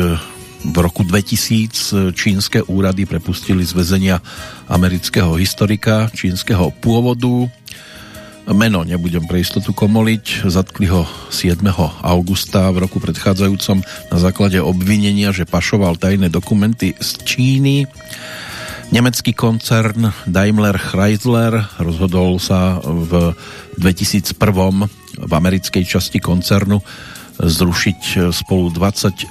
v roku 2000 čínske úrady prepustili z väzenia amerického historika čínskeho pôvodu Meno nebudem pre istotu komoliť. Zatkli ho 7. augusta v roku predchádzajúcom na základe obvinenia, že pašoval tajné dokumenty z Číny. Nemecký koncern Daimler Chrysler rozhodol sa v 2001 v americkej časti koncernu zrušiť spolu 26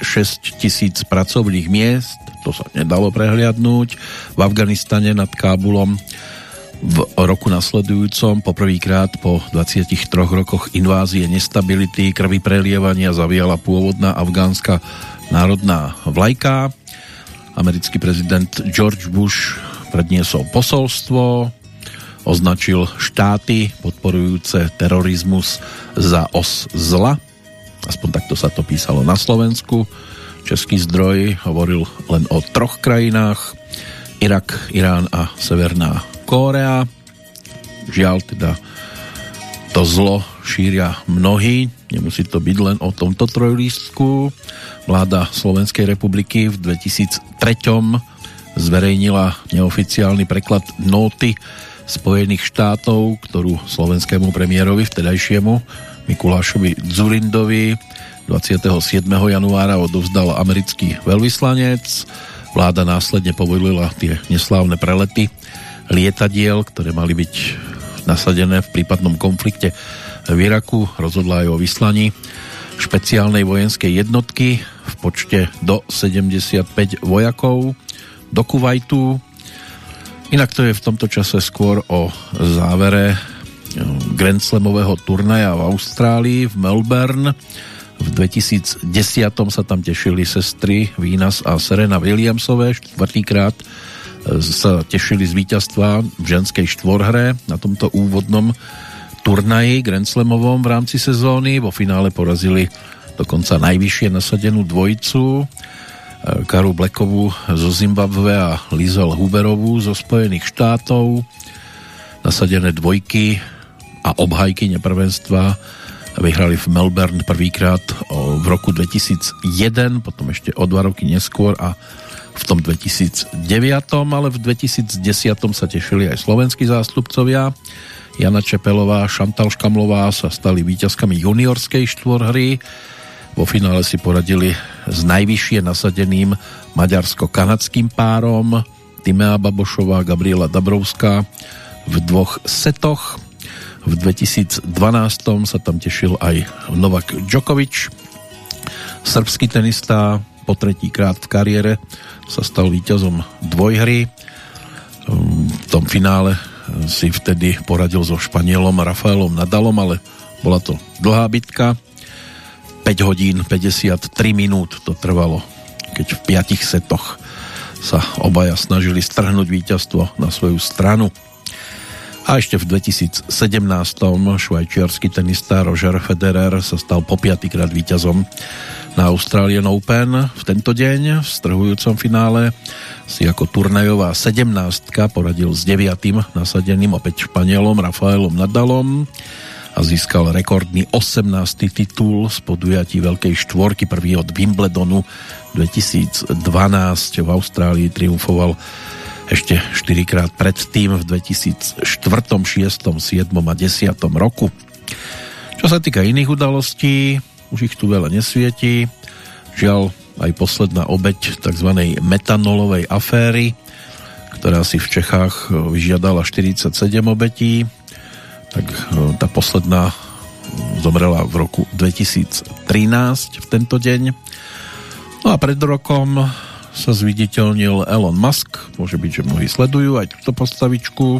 tisíc pracovných miest. To sa nedalo prehliadnúť. V Afganistane nad Kábulom v roku nasledujúcom poprvýkrát po 23 rokoch invázie nestability krvi prelievania zaviala pôvodná afgánska národná vlajka. Americký prezident George Bush predniesol posolstvo, označil štáty podporujúce terorizmus za os zla. Aspoň takto sa to písalo na Slovensku. Český zdroj hovoril len o troch krajinách. Irak, Irán a Severná Kórea. Žiaľ teda to zlo šíria mnohí, nemusí to byť len o tomto trojlístku. Vláda Slovenskej republiky v 2003 zverejnila neoficiálny preklad nóty Spojených štátov, ktorú slovenskému premiérovi vtedajšiemu Mikulášovi Zurindovi 27. januára odovzdal americký veľvyslanec. Vláda následne povolila tie neslávne prelety lietadiel, ktoré mali byť nasadené v prípadnom konflikte v Iraku. Rozhodla aj o vyslaní špeciálnej vojenskej jednotky v počte do 75 vojakov do Kuwaitu. Inak to je v tomto čase skôr o závere eh, Grand Slamového turnaja v Austrálii, v Melbourne. V 2010 sa tam tešili sestry Vínas a Serena Williamsové štvrtýkrát sa tešili z víťazstva v ženskej štvorhre na tomto úvodnom turnaji Grand Slamovom v rámci sezóny. Vo finále porazili dokonca najvyššie nasadenú dvojicu eh, Karu Blackovú zo Zimbabve a Lizel Huberovú zo Spojených štátov. Nasadené dvojky a obhajky neprvenstva vyhrali v Melbourne prvýkrát v roku 2001, potom ešte o dva roky neskôr a v tom 2009, ale v 2010 sa tešili aj slovenskí zástupcovia. Jana Čepelová a Šantal Škamlová sa stali víťazkami juniorskej štvorhry. Vo finále si poradili s najvyššie nasadeným maďarsko-kanadským párom Timea Babošová a Gabriela Dabrovská v dvoch setoch. V 2012 sa tam tešil aj Novak Djokovic, srbský tenista po tretí krát v kariére sa stal víťazom dvojhry. V tom finále si vtedy poradil so Španielom Rafaelom Nadalom, ale bola to dlhá bitka. 5 hodín 53 minút to trvalo, keď v piatich setoch sa obaja snažili strhnúť víťazstvo na svoju stranu. A ešte v 2017. švajčiarsky tenista Roger Federer sa stal po piatýkrát víťazom na Australian Open v tento deň v strhujúcom finále si ako turnajová 17 poradil s 9. nasadeným opäť Španielom Rafaelom Nadalom a získal rekordný 18. titul z podujatí Veľkej štvorky, prvý od Wimbledonu 2012 v Austrálii triumfoval ešte 4 krát predtým v 2004, 6, 7 a 10 roku. Čo sa týka iných udalostí, už ich tu veľa nesvietí. Žiaľ, aj posledná obeď tzv. metanolovej aféry, ktorá si v Čechách vyžiadala 47 obetí, tak e, tá posledná zomrela v roku 2013 v tento deň. No a pred rokom sa zviditeľnil Elon Musk, môže byť, že mnohí sledujú aj túto postavičku.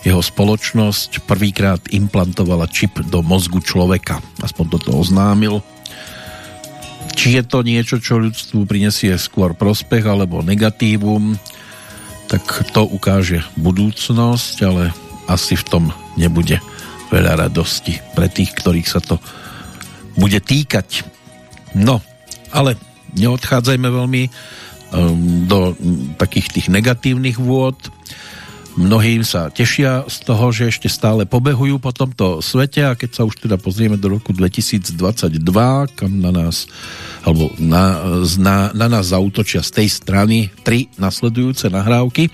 Jeho spoločnosť prvýkrát implantovala čip do mozgu človeka, aspoň toto oznámil. Či je to niečo, čo ľudstvu prinesie skôr prospech alebo negatívum, tak to ukáže budúcnosť, ale asi v tom nebude veľa radosti pre tých, ktorých sa to bude týkať. No, ale neodchádzajme veľmi um, do takých tých negatívnych vôd. Mnohí sa tešia z toho, že ešte stále pobehujú po tomto svete a keď sa už teda pozrieme do roku 2022, kam na nás alebo na, na, na nás zautočia z tej strany tri nasledujúce nahrávky,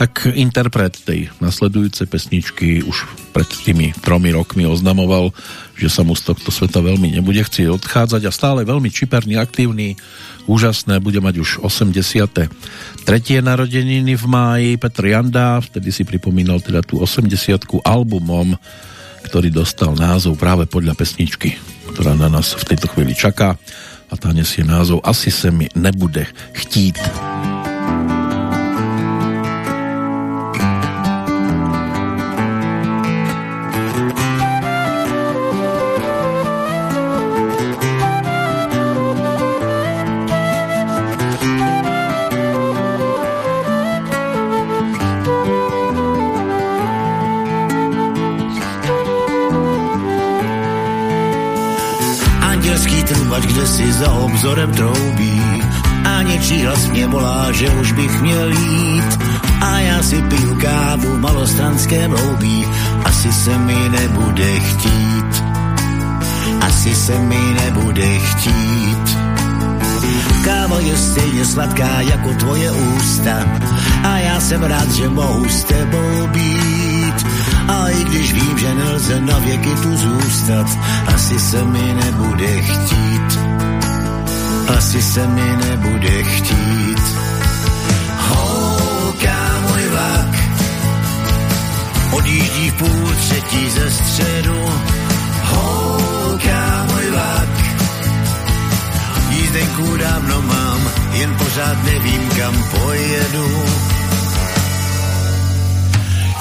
tak interpret tej nasledujúcej pesničky už pred tými tromi rokmi oznamoval, že sa mu z tohto sveta veľmi nebude chcieť odchádzať a stále veľmi čiperný, aktívny, úžasné, bude mať už 83. narodeniny v máji Petr Janda, vtedy si pripomínal teda tú 80 albumom, ktorý dostal názov práve podľa pesničky, ktorá na nás v tejto chvíli čaká a tá nesie názov Asi se mi nebude chtít. Vzorem troubí. A něčí hlas mě volá, že už bych měl jít. A já si piju kávu v malostranském loubí, asi se mi nebude chtít, asi se mi nebude chtít. Káva je stejně sladká jako tvoje ústa. A já jsem rád, že mohu s tebou být. A i když vím, že nelze na věky tu zůstat, asi se mi nebude chtít asi se mi nebude chtít. Holka, můj vlak, odjíždí v půl třetí ze středu. Holka, můj vlak, jízdenku dávno mám, jen pořád nevím, kam pojedu.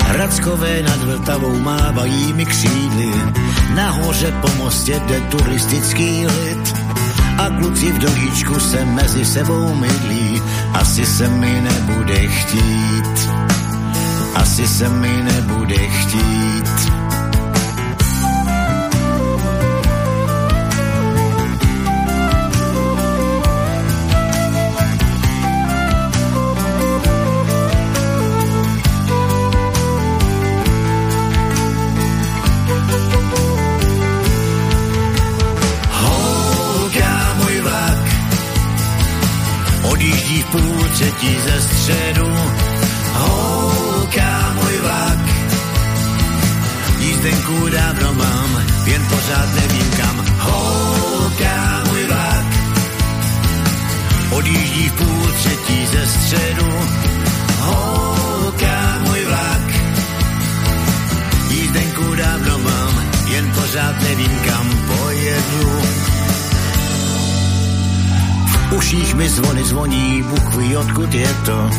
Rackové nad Vltavou mávají mi křídly, nahoře po mostě jde turistický lid a kluci v dolíčku se mezi sebou mydlí, asi se mi nebude chtít, asi se mi nebude chtít. Pořád nevím kam. Holka, můj vlak, odjíždí v půl třetí ze středu. Holka, můj vlak, jízdenku dávno mám, jen pořád nevím kam pojedu uších mi zvony zvoní, Bůh odkud je to.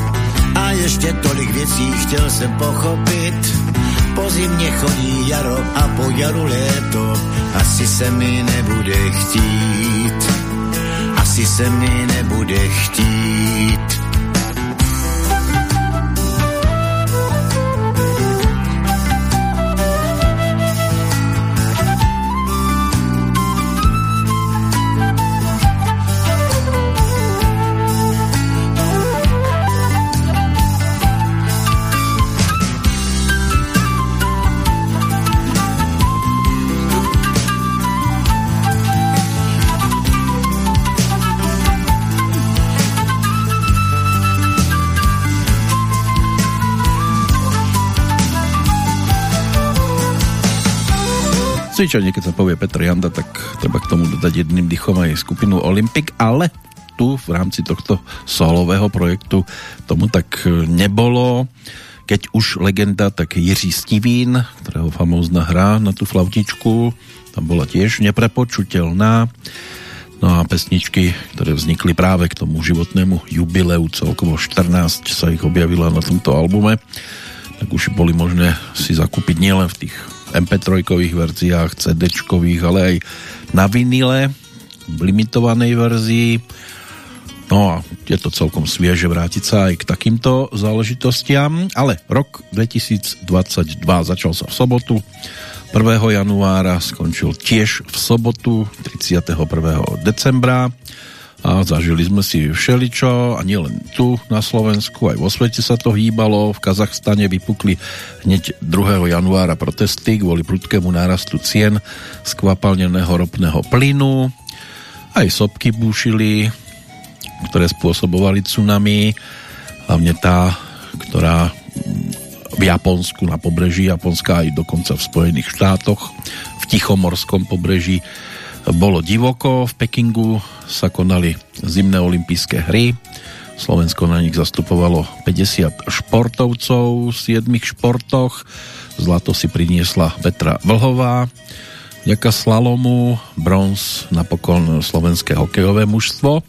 A ještě tolik věcí chtěl jsem pochopit. Po zimě chodí jaro a po jaru léto. Asi se mi nebude chtít. Asi se mi nebude chtít Cvičenie, keď sa povie Petr Janda, tak treba k tomu dodať jedným dychom aj skupinu Olympic, ale tu v rámci tohto solového projektu tomu tak nebolo. Keď už legenda, tak Jiří Stivín, ktorého famózna hra na tú flautičku, tam bola tiež neprepočutelná. No a pesničky, ktoré vznikli práve k tomu životnému jubileu, celkovo 14 sa ich objavila na tomto albume, tak už boli možné si zakúpiť nielen v tých MP3 verziách, CD ale aj na vinile v limitovanej verzii. No a je to celkom svieže vrátiť sa aj k takýmto záležitostiam, ale rok 2022 začal sa v sobotu 1. januára, skončil tiež v sobotu 31. decembra a zažili sme si všeličo a nielen tu na Slovensku, aj vo svete sa to hýbalo. V Kazachstane vypukli hneď 2. januára protesty kvôli prudkému nárastu cien skvapalneného ropného plynu. Aj sopky búšili, ktoré spôsobovali tsunami, hlavne tá, ktorá v Japonsku na pobreží Japonska aj dokonca v Spojených štátoch v Tichomorskom pobreží bolo divoko. V Pekingu sa konali zimné olympijské hry. Slovensko na nich zastupovalo 50 športovcov v 7 športoch. Zlato si priniesla Petra Vlhová. Ďaka slalomu, bronz napokon slovenské hokejové mužstvo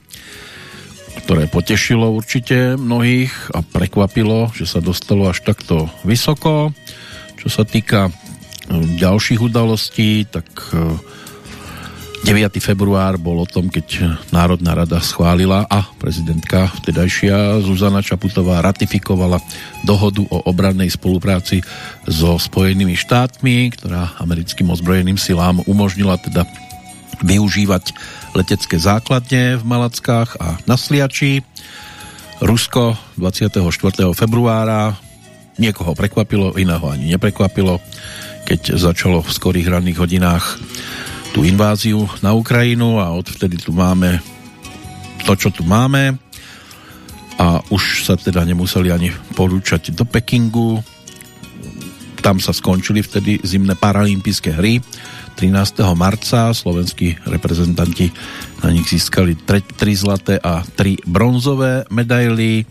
ktoré potešilo určite mnohých a prekvapilo, že sa dostalo až takto vysoko. Čo sa týka e, ďalších udalostí, tak 9. E, február bol o tom, keď Národná rada schválila a prezidentka vtedajšia Zuzana Čaputová ratifikovala dohodu o obrannej spolupráci so Spojenými štátmi, ktorá americkým ozbrojeným silám umožnila teda využívať letecké základne v Malackách a na Sliači. Rusko 24. februára niekoho prekvapilo, iného ani neprekvapilo, keď začalo v skorých ranných hodinách tú inváziu na Ukrajinu a odvtedy tu máme to, čo tu máme a už sa teda nemuseli ani porúčať do Pekingu. Tam sa skončili vtedy zimné paralympijské hry 13. marca slovenskí reprezentanti na nich získali 3, zlaté a 3 bronzové medaily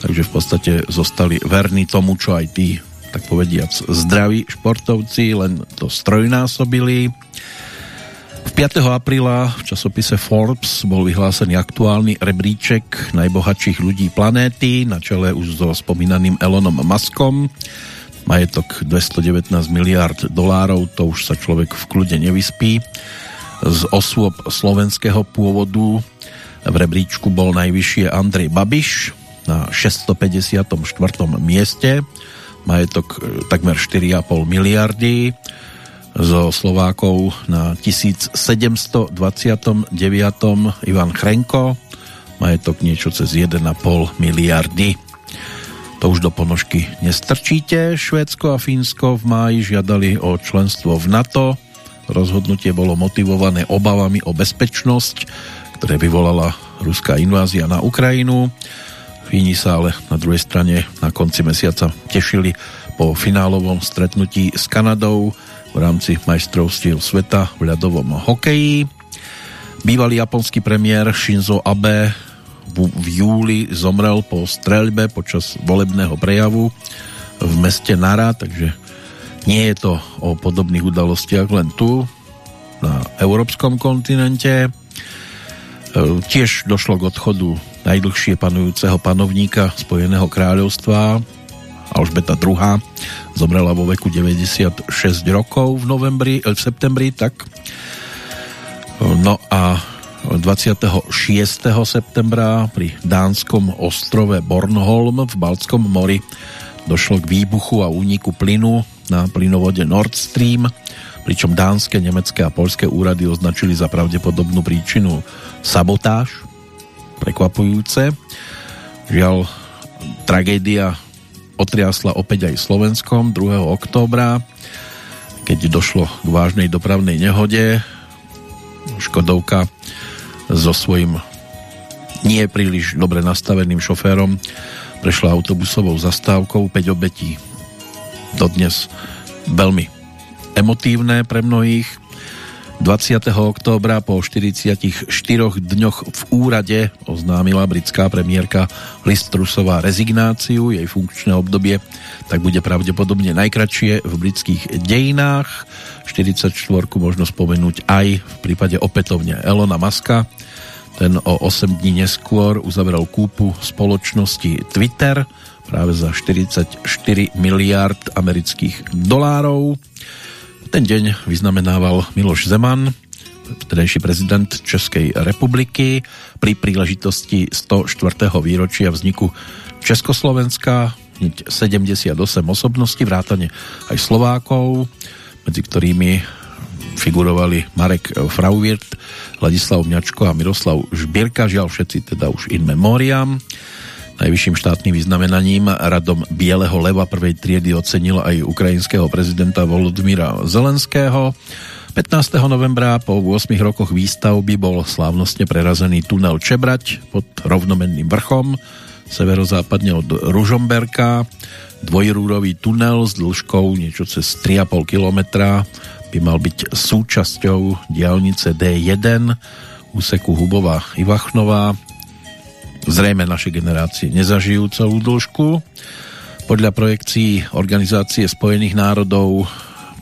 takže v podstate zostali verní tomu, čo aj tí tak povediac zdraví športovci len to strojnásobili 5. apríla v časopise Forbes bol vyhlásený aktuálny rebríček najbohatších ľudí planéty na čele už so spomínaným Elonom Muskom majetok 219 miliard dolárov, to už sa človek v kľude nevyspí. Z osôb slovenského pôvodu v rebríčku bol najvyššie Andrej Babiš na 654. mieste, majetok e, takmer 4,5 miliardy, zo Slovákov na 1729. Ivan Chrenko, majetok niečo cez 1,5 miliardy. To už do ponožky nestrčíte. Švédsko a Fínsko v máji žiadali o členstvo v NATO. Rozhodnutie bolo motivované obavami o bezpečnosť, ktoré vyvolala ruská invázia na Ukrajinu. Fíni sa ale na druhej strane na konci mesiaca tešili po finálovom stretnutí s Kanadou v rámci majstrovstiev sveta v ľadovom hokeji. Bývalý japonský premiér Shinzo Abe v, júli zomrel po streľbe počas volebného prejavu v meste Nara, takže nie je to o podobných udalostiach len tu, na európskom kontinente. E, tiež došlo k odchodu najdlhšie panujúceho panovníka Spojeného kráľovstva Alžbeta II. Zomrela vo veku 96 rokov v novembri, v septembri, tak no a 26. septembra pri dánskom ostrove Bornholm v Baltskom mori došlo k výbuchu a úniku plynu na plynovode Nord Stream, pričom dánske, nemecké a polské úrady označili za pravdepodobnú príčinu sabotáž. Prekvapujúce. Žiaľ, tragédia otriasla opäť aj Slovenskom 2. októbra, keď došlo k vážnej dopravnej nehode. Škodovka so svojím nie príliš dobre nastaveným šoférom prešla autobusovou zastávkou 5 obetí. Dodnes veľmi emotívne pre mnohých. 20. októbra po 44 dňoch v úrade oznámila britská premiérka Liz Trussová rezignáciu. Jej funkčné obdobie tak bude pravdepodobne najkračšie v britských dejinách. 44 možno spomenúť aj v prípade opätovne Elona Muska. Ten o 8 dní neskôr uzavral kúpu spoločnosti Twitter práve za 44 miliard amerických dolárov. Ten deň vyznamenával Miloš Zeman, vtedajší prezident Českej republiky pri príležitosti 104. výročia vzniku Československa 78 osobností, vrátane aj Slovákov, medzi ktorými figurovali Marek Frauwirt, Ladislav Mňačko a Miroslav Žbierka, žiaľ všetci teda už in memoriam. Najvyšším štátnym vyznamenaním radom Bieleho leva prvej triedy ocenil aj ukrajinského prezidenta Volodymyra Zelenského. 15. novembra po 8 rokoch výstavby bol slávnostne prerazený tunel Čebrať pod rovnomenným vrchom severozápadne od Ružomberka. Dvojrúrový tunel s dĺžkou niečo cez 3,5 kilometra by mal byť súčasťou diálnice D1 úseku Hubová Ivachnová zrejme naše generácie nezažijú celú dĺžku. Podľa projekcií Organizácie spojených národov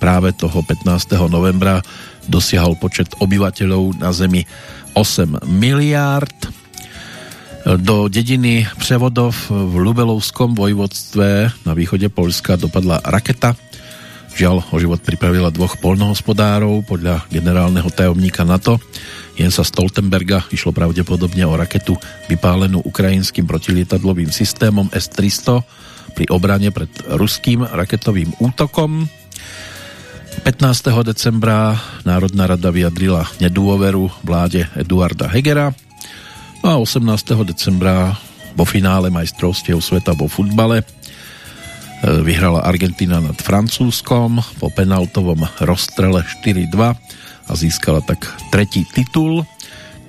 práve toho 15. novembra dosiahol počet obyvateľov na Zemi 8 miliárd. Do dediny Převodov v Lubelovskom vojvodstve na východe Polska dopadla raketa. Žiaľ, o život pripravila dvoch polnohospodárov podľa generálneho tajomníka NATO Jensa Stoltenberga išlo pravdepodobne o raketu vypálenú ukrajinským protilietadlovým systémom S-300 pri obrane pred ruským raketovým útokom. 15. decembra Národná rada vyjadrila nedôveru vláde Eduarda Hegera no a 18. decembra vo finále majstrovstiev sveta vo futbale e, vyhrala Argentina nad Francúzskom po penaltovom rozstrele 4-2 a získala tak tretí titul.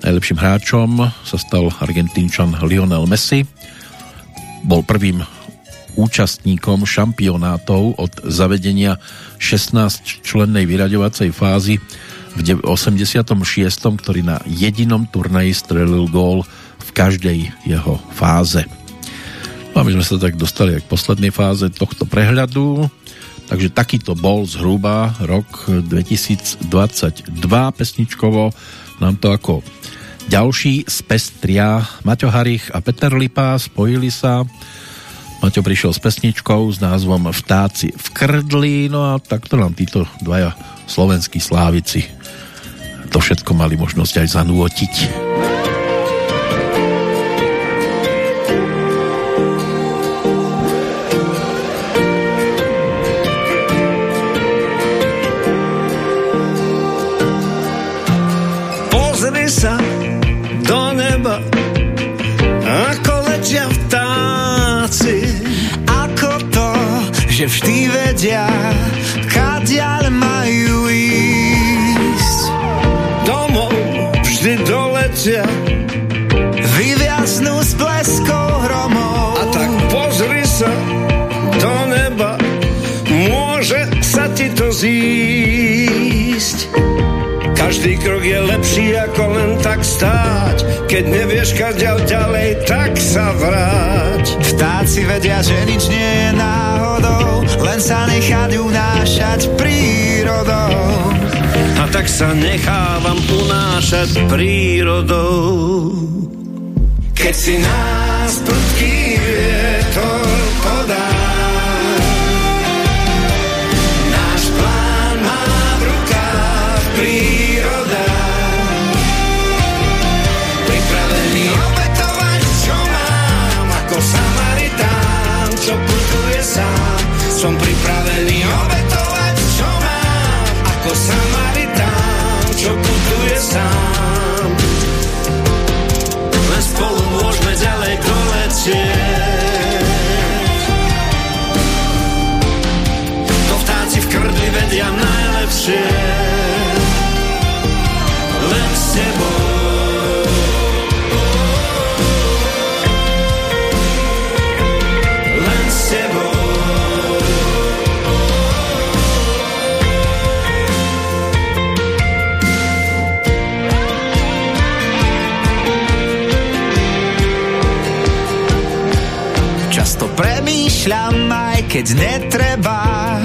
Najlepším hráčom sa stal argentínčan Lionel Messi. Bol prvým účastníkom šampionátov od zavedenia 16 člennej vyraďovacej fázy v 86. ktorý na jedinom turnaji strelil gól v každej jeho fáze. No a my sme sa tak dostali k poslednej fáze tohto prehľadu Takže takýto bol zhruba rok 2022 pesničkovo. Nám to ako ďalší spestria Maťo Harich a Peter Lipa spojili sa. Maťo prišiel s pesničkou s názvom Vtáci v krdli, no a takto nám títo dvaja slovenskí slávici to všetko mali možnosť aj zanúotiť. Že vždy vedia, kadiaľ majú ísť. Domov vždy doletia, vyviaznú s bleskou hromov. A tak pozri sa do neba, môže sa ti to zísť. Každý krok je lepší ako len tak stáť Keď nevieš kaďal ďalej, tak sa vráť Vtáci vedia, že nič nie je náhodou Len sa nechajú nášať prírodou. A tak sa nechávam unášať prírodou. Keď si nás prudký vietor Som pripravený obetovať, čo mám, ako Samaritán, čo putuje sám. Keď netreba,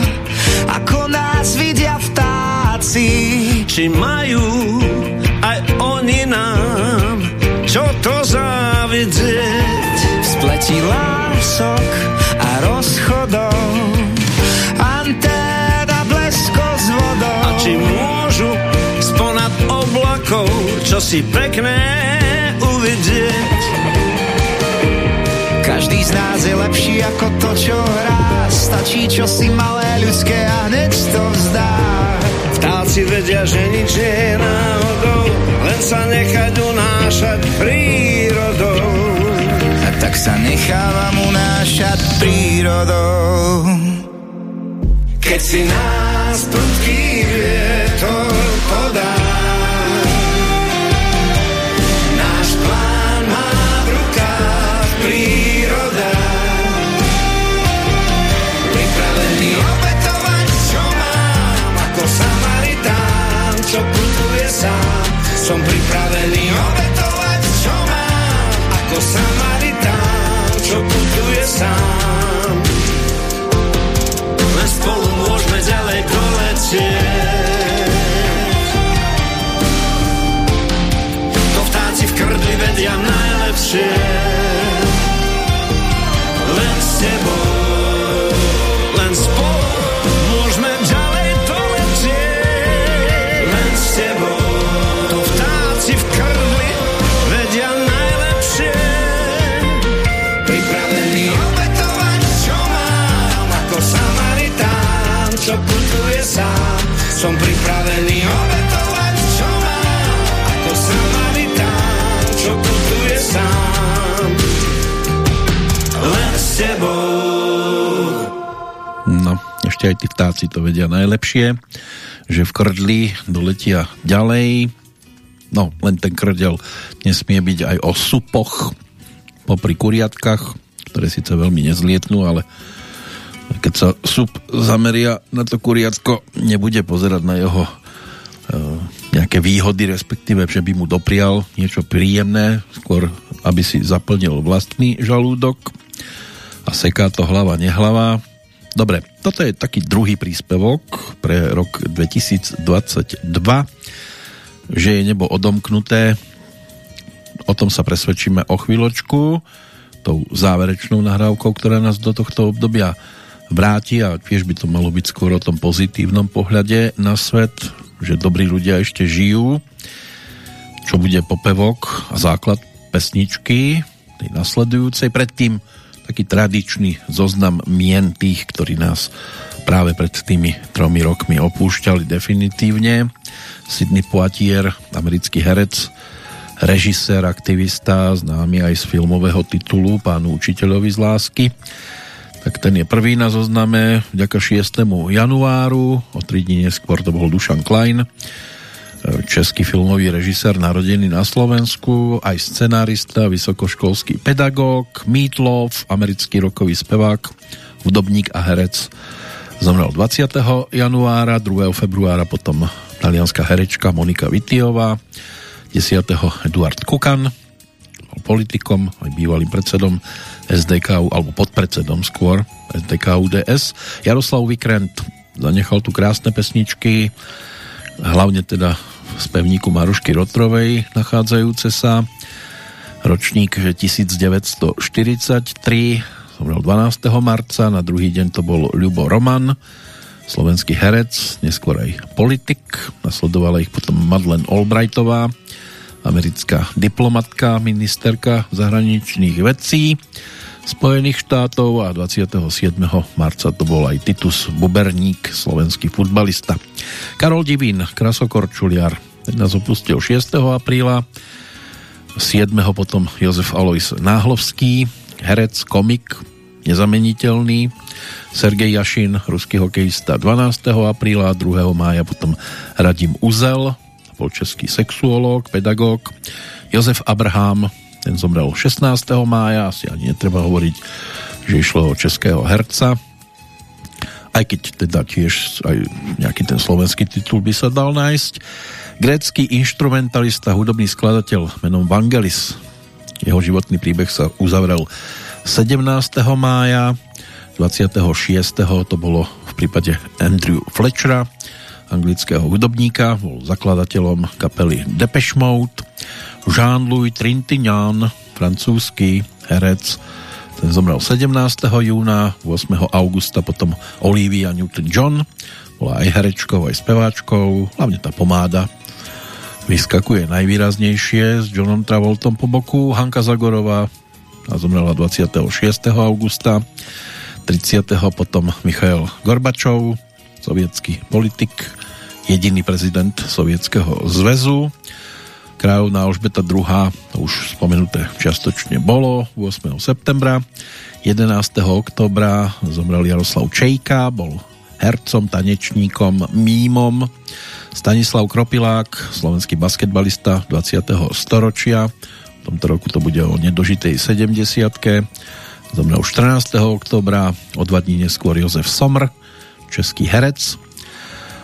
ako nás vidia vtáci. Či majú aj oni nám, čo to závidieť? V spleti lások a rozchodov, anténa blesko s vodou. A či môžu sponad oblakov, čo si pekné uvidieť? Z nás je lepší ako to, čo hrá. Stačí čo si malé ľudské a hneď to vzdá. Vtáci vedia, že nič nie je náhodou, len sa nechať unášať prírodou. A tak sa nechávam unášať prírodou. Keď si nás prudký ako Samaritán, čo putuje spolu môžeme ďalej doletieť. To vtáci v krdli vedia najlepšie. Ešte aj tí vtáci to vedia najlepšie, že v krdli doletia ďalej. No, len ten krdel nesmie byť aj o supoch popri kuriatkách, ktoré síce veľmi nezlietnú, ale keď sa sup zameria na to kuriatko, nebude pozerať na jeho e, nejaké výhody, respektíve, že by mu doprial niečo príjemné, skôr aby si zaplnil vlastný žalúdok a seká to hlava, nehlava. Dobre, toto je taký druhý príspevok pre rok 2022, že je nebo odomknuté. O tom sa presvedčíme o chvíľočku, tou záverečnou nahrávkou, ktorá nás do tohto obdobia vráti a tiež by to malo byť skôr o tom pozitívnom pohľade na svet, že dobrí ľudia ešte žijú, čo bude popevok a základ pesničky, tej nasledujúcej. Predtým taký tradičný zoznam mien tých, ktorí nás práve pred tými tromi rokmi opúšťali definitívne. Sidney Poitier, americký herec, režisér, aktivista, známy aj z filmového titulu Pánu učiteľovi z lásky. Tak ten je prvý na zozname vďaka 6. januáru, o 3 dní neskôr to bol Dušan Klein, český filmový režisér narodený na Slovensku, aj scenárista, vysokoškolský pedagóg, Meatloaf, americký rokový spevák, hudobník a herec. Zomrel 20. januára, 2. februára potom talianská herečka Monika Vitiová, 10. Eduard Kukan, bol politikom, aj bývalým predsedom SDK, alebo podpredsedom skôr SDK UDS. Jaroslav Vikrent zanechal tu krásne pesničky, hlavne teda z pevníku Marušky Rotrovej nachádzajúce sa. Ročník 1943, zomrel 12. marca, na druhý deň to bol Ľubo Roman, slovenský herec, neskôr aj politik, nasledovala ich potom Madeleine Albrightová, americká diplomatka, ministerka zahraničných vecí Spojených štátov a 27. marca to bol aj Titus Buberník, slovenský futbalista. Karol Divín, krasokorčuliar, nás opustil 6. apríla, 7. potom Jozef Alois Náhlovský, herec, komik, nezameniteľný, Sergej Jašin, ruský hokejista 12. apríla, 2. mája potom Radim Uzel, bol český sexuológ, pedagóg, Jozef Abraham, ten zomrel 16. mája, asi ani netreba hovoriť, že išlo o českého herca, aj keď teda tiež aj nejaký ten slovenský titul by sa dal nájsť. Grécky instrumentalista, hudobný skladateľ menom Vangelis. Jeho životný príbeh sa uzavrel 17. mája. 26. to bolo v prípade Andrew Fletchera, anglického hudobníka, bol zakladateľom kapely Depeche Mode. Jean-Louis Trintignant, francúzsky herec, ten zomrel 17. júna, 8. augusta potom Olivia Newton-John, bola aj herečkou, aj speváčkou, hlavne tá pomáda vyskakuje najvýraznejšie s Johnom Travoltom po boku. Hanka Zagorová a zomrela 26. augusta 30. potom Michail Gorbačov sovietský politik jediný prezident Sovietskeho zväzu kráľovná Alžbeta II už spomenuté čiastočne bolo 8. septembra 11. oktobra zomrel Jaroslav Čejka bol hercom, tanečníkom, mímom Stanislav Kropilák, slovenský basketbalista 20. storočia tomto roku to bude o nedožitej 70 Zomrel 14. oktobra, o dva dní neskôr Jozef Somr, český herec.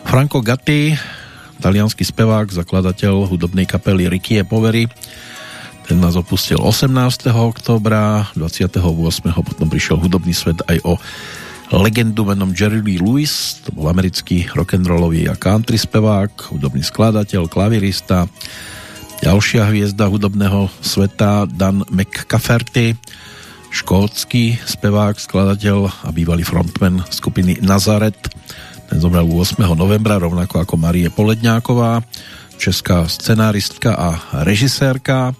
Franco Gatti, talianský spevák, zakladateľ hudobnej kapely Rikie Povery. Ten nás opustil 18. oktobra, 28. potom prišiel hudobný svet aj o legendu menom Jerry Lee Lewis, to bol americký rock'n'rollový a country spevák, hudobný skladateľ, klavirista, Ďalšia hviezda hudobného sveta Dan McCafferty, škótsky spevák, skladateľ a bývalý frontman skupiny Nazaret. Ten zomrel 8. novembra, rovnako ako Marie Poledňáková, česká scenáristka a režisérka.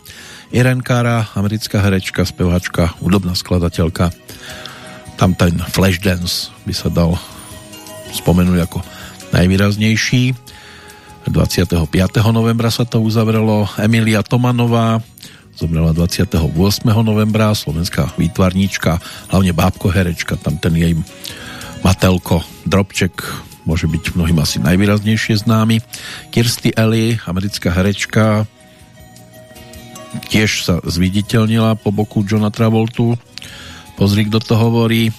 Irene Cara, americká herečka, speváčka, hudobná skladateľka. Tam ten Flashdance by sa dal spomenúť ako najvýraznejší. 25. novembra sa to uzavrelo. Emilia Tomanová zomrela 28. novembra, slovenská výtvarníčka, hlavne bábko herečka, tam ten jej Matelko Drobček môže byť mnohým asi najvýraznejšie známy. Kirsty Ellie, americká herečka, tiež sa zviditeľnila po boku Johna Travoltu. Pozri, kto to hovorí.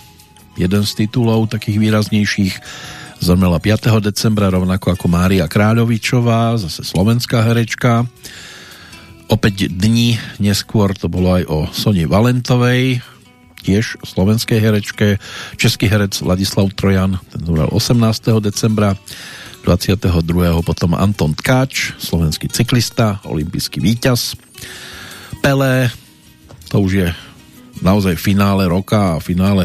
Jeden z titulov takých výraznejších Zomrela 5. decembra, rovnako ako Mária Kráľovičová, zase slovenská herečka. Opäť dní neskôr to bolo aj o Soni Valentovej, tiež slovenskej herečke. Český herec Ladislav Trojan, ten zomrel 18. decembra. 22. potom Anton Tkáč, slovenský cyklista, olimpijský víťaz. Pelé, to už je naozaj finále roka a finále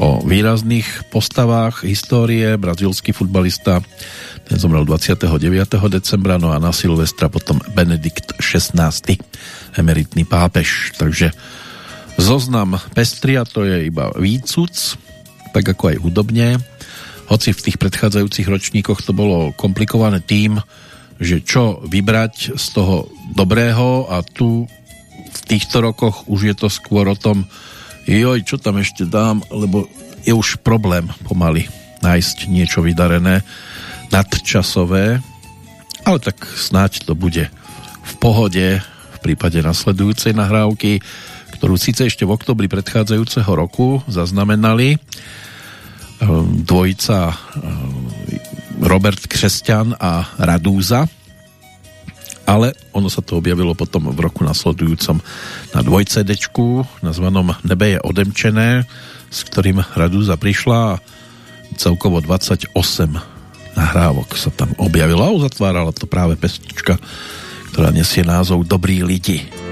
o výrazných postavách histórie. Brazílsky futbalista, ten zomrel 29. decembra, no a na Silvestra potom Benedikt XVI. emeritný pápež. Takže zoznam pestria to je iba výcuc, tak ako aj hudobne. Hoci v tých predchádzajúcich ročníkoch to bolo komplikované tým, že čo vybrať z toho dobrého a tu v týchto rokoch už je to skôr o tom, joj, čo tam ešte dám, lebo je už problém pomaly nájsť niečo vydarené, nadčasové, ale tak snáď to bude v pohode v prípade nasledujúcej nahrávky, ktorú síce ešte v oktobri predchádzajúceho roku zaznamenali ehm, dvojica ehm, Robert Křesťan a Radúza, ale ono sa to objavilo potom v roku nasledujúcom na dvojcedečku nazvanom Nebe je odemčené, s ktorým Radúza prišla a celkovo 28 nahrávok sa tam objavilo a uzatvárala to práve pesnička, ktorá nesie názov Dobrý lidi.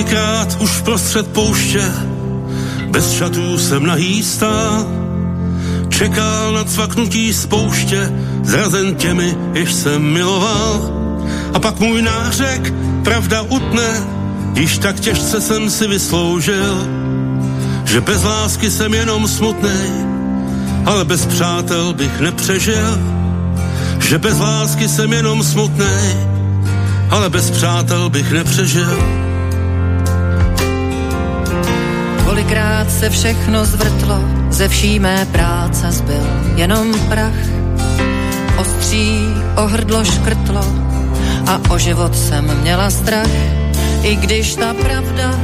Kolikrát už prostřed pouště bez šatů jsem nahý stál, čekal na cvaknutí spouště, zrazen těmi, jež jsem miloval. A pak můj nářek, pravda utne, již tak těžce jsem si vysloužil, že bez lásky jsem jenom smutný, ale bez přátel bych nepřežil. Že bez lásky jsem jenom smutný, ale bez přátel bych nepřežil. Kolikrát se všechno zvrtlo, ze vší mé práce zbyl jenom prach. Ostří ohrdlo škrtlo a o život jsem měla strach. I když ta pravda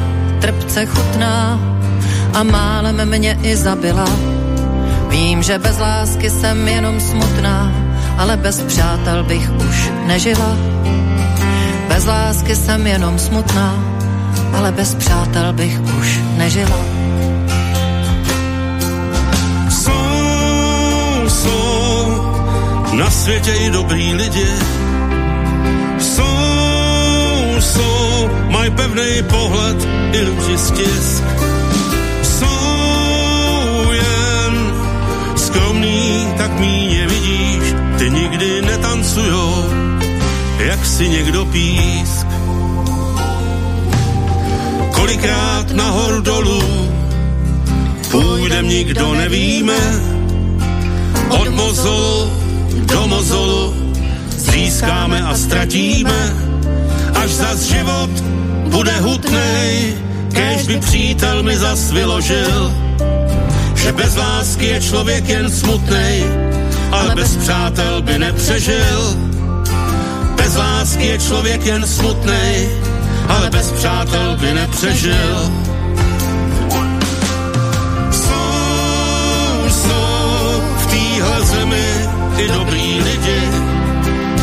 trpce chutná a málem mě i zabila. Vím, že bez lásky jsem jenom smutná, ale bez přátel bych už nežila. Bez lásky jsem jenom smutná, ale bez přátel bych už nežila. Jsou, jsou na světě i dobrý lidi. Jsou, jsou, mají pevný pohled i ľudí stisk. Jsou jen skromný, tak míně vidíš, ty nikdy netancujou, jak si někdo písk. Kolikrát nahoru dolů, půjdem nikdo nevíme, od mozolu do mozolu. Získáme a ztratíme, až zas život bude hutnej, kež by přítel mi zas vyložil, že bez lásky je člověk jen smutnej, ale bez přátel by nepřežil. Bez lásky je člověk jen smutnej, ale bez přátel by nepřežil. Jsou, jsou v téhle zemi i dobrý lidi.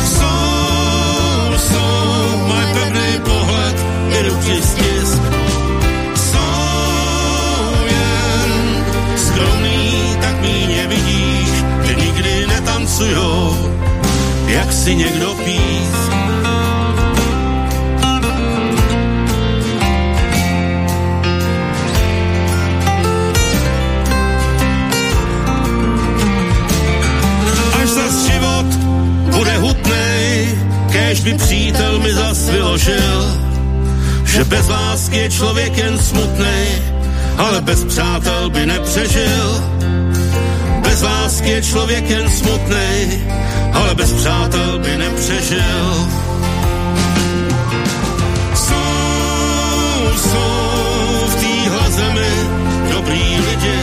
Jsou, jsou, mají pevný pohled i ruky stisk. Jsou jen skromný, tak míně vidíš, ty nikdy netancujou, jak si někdo písk. By přítel mi zas vyložil, že bez lásky je člověk jen smutnej, ale bez přátel by nepřežil. Bez lásky je člověk jen smutnej, ale bez přátel by nepřežil. Jsou, jsou v téhle zemi dobrý lidi,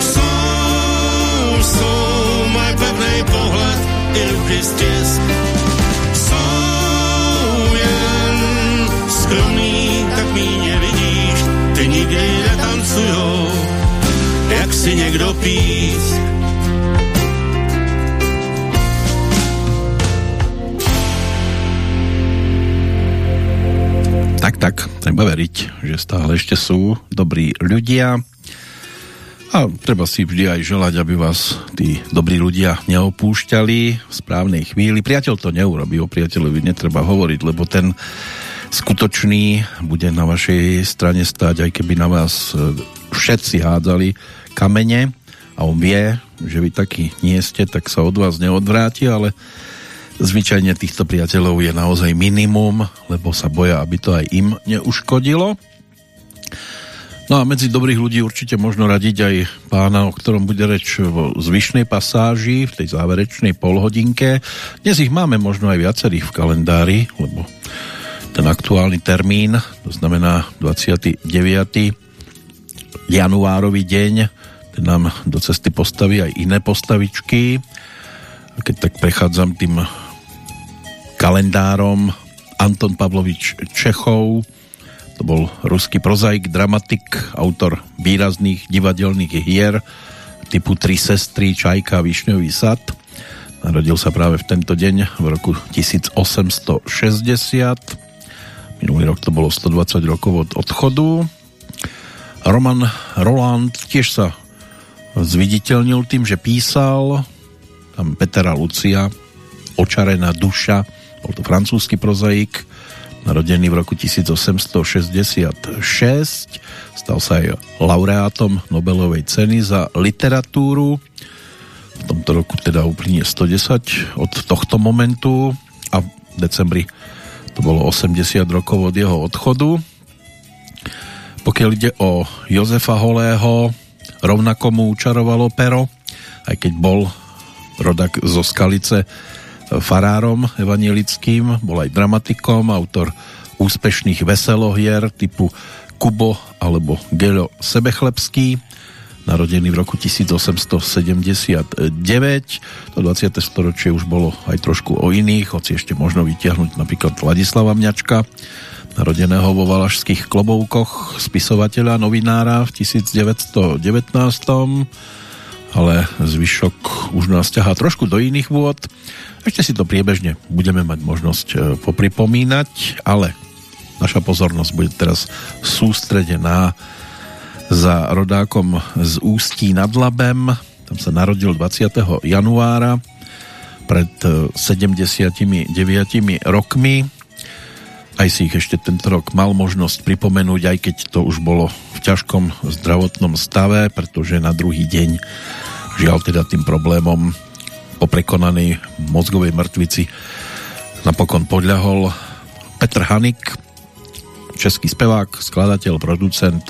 jsou, jsou, mají pevný pohled i stisk. Skromný, tak míně vidíš, ty nikdy netancujou, jak si někdo písk. Tak, tak, treba veriť, že stále ešte sú dobrí ľudia a treba si vždy aj želať, aby vás tí dobrí ľudia neopúšťali v správnej chvíli. Priateľ to neurobí, o priateľovi netreba hovoriť, lebo ten skutočný bude na vašej strane stať, aj keby na vás e, všetci hádzali kamene a on vie, že vy takí nie ste, tak sa od vás neodvráti, ale zvyčajne týchto priateľov je naozaj minimum, lebo sa boja, aby to aj im neuškodilo. No a medzi dobrých ľudí určite možno radiť aj pána, o ktorom bude reč vo zvyšnej pasáži, v tej záverečnej polhodinke. Dnes ich máme možno aj viacerých v kalendári, lebo ten aktuálny termín, to znamená 29. januárový deň, ten nám do cesty postaví aj iné postavičky. A keď tak prechádzam tým kalendárom Anton Pavlovič Čechov, to bol ruský prozaik, dramatik, autor výrazných divadelných hier typu Tri sestry, Čajka, Višňový sad. Narodil sa práve v tento deň v roku 1860. Minulý rok to bolo 120 rokov od odchodu. Roman Roland tiež sa zviditeľnil tým, že písal tam Petera Lucia Očarená duša bol to francúzsky prozaik, narodený v roku 1866. Stal sa aj laureátom Nobelovej ceny za literatúru. V tomto roku teda uplynie 110 od tohto momentu a v decembri to bolo 80 rokov od jeho odchodu. Pokiaľ ide o Jozefa Holého, rovnako mu učarovalo pero, aj keď bol rodak zo Skalice, farárom evanielickým, bol aj dramatikom, autor úspešných veselohier typu Kubo alebo Gelo Sebechlebský, narodený v roku 1879. To 20. storočie už bolo aj trošku o iných, hoci ešte možno vytiahnuť napríklad Vladislava Mňačka, narodeného vo Valašských kloboukoch, spisovateľa, novinára v 1919. A ale zvyšok už nás ťahá trošku do iných vôd. Ešte si to priebežne budeme mať možnosť e, popripomínať, ale naša pozornosť bude teraz sústredená za rodákom z Ústí nad Labem. Tam sa narodil 20. januára pred 79 e, rokmi. Aj si ich ešte tento rok mal možnosť pripomenúť, aj keď to už bolo v ťažkom zdravotnom stave, pretože na druhý deň žiaľ teda tým problémom po prekonanej mozgovej mŕtvici napokon podľahol Petr Hanik, český spevák, skladateľ, producent,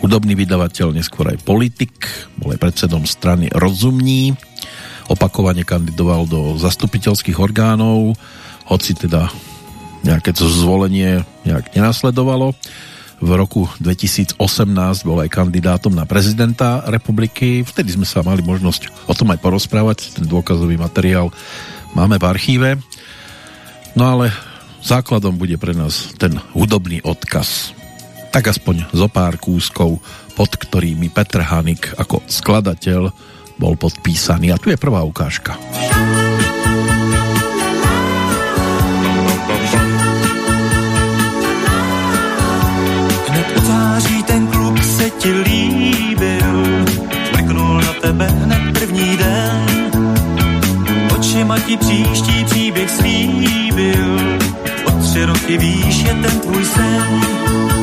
hudobný vydavateľ, neskôr aj politik, bol aj predsedom strany Rozumní, opakovane kandidoval do zastupiteľských orgánov, hoci teda nejaké to zvolenie nejak nenasledovalo v roku 2018 bol aj kandidátom na prezidenta republiky. Vtedy sme sa mali možnosť o tom aj porozprávať. Ten dôkazový materiál máme v archíve. No ale základom bude pre nás ten hudobný odkaz. Tak aspoň zo pár kúskov, pod ktorými Petr Hanik ako skladateľ bol podpísaný. A tu je prvá ukážka. se ti na tebe hned první den, očima příští příběh slíbil, o tři roky víš, je ten tvůj sen.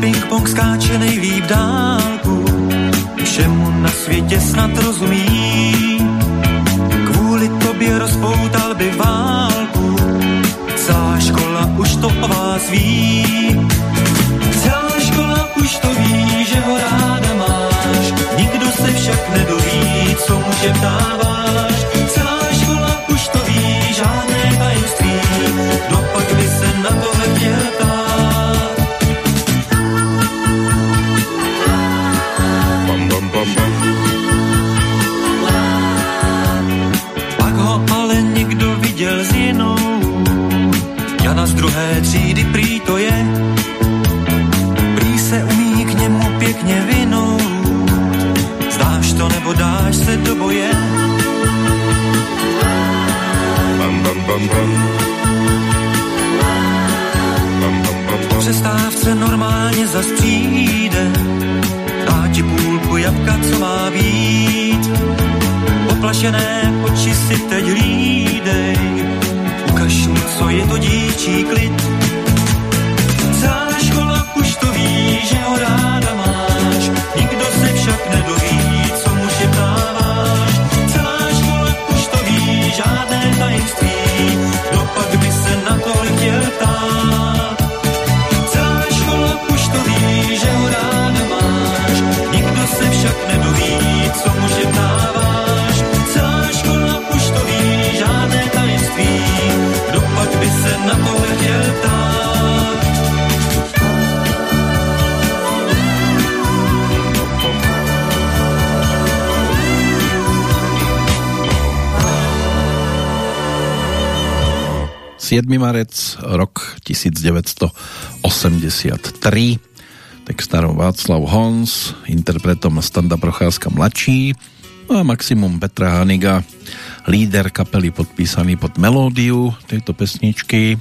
ping-pong, skáče nejlíp dálku, všemu na světě snad rozumí, kvůli tobě rozpoutal by válku. Celá škola už to o vás ví. Celá škola už to ví, že ho ráda máš. Nikdo se však nedoví, co šeptáváš. Celá druhé třídy prý to je. Prý se umí k němu pěkně vinou. Zdáš to nebo dáš se do boje? Bam, bam, bam, bam. Po přestávce normálně zas přijde. Dá ti půlku jabka, co má být. Poplašené oči si teď hlídej. Co je to dívčí klid. ...7. marec, rok 1983. Textárom Václav Hons, interpretom Standa Procházka mladší no a maximum Petra Haniga, líder kapely podpísaný pod melódiu tejto pesničky.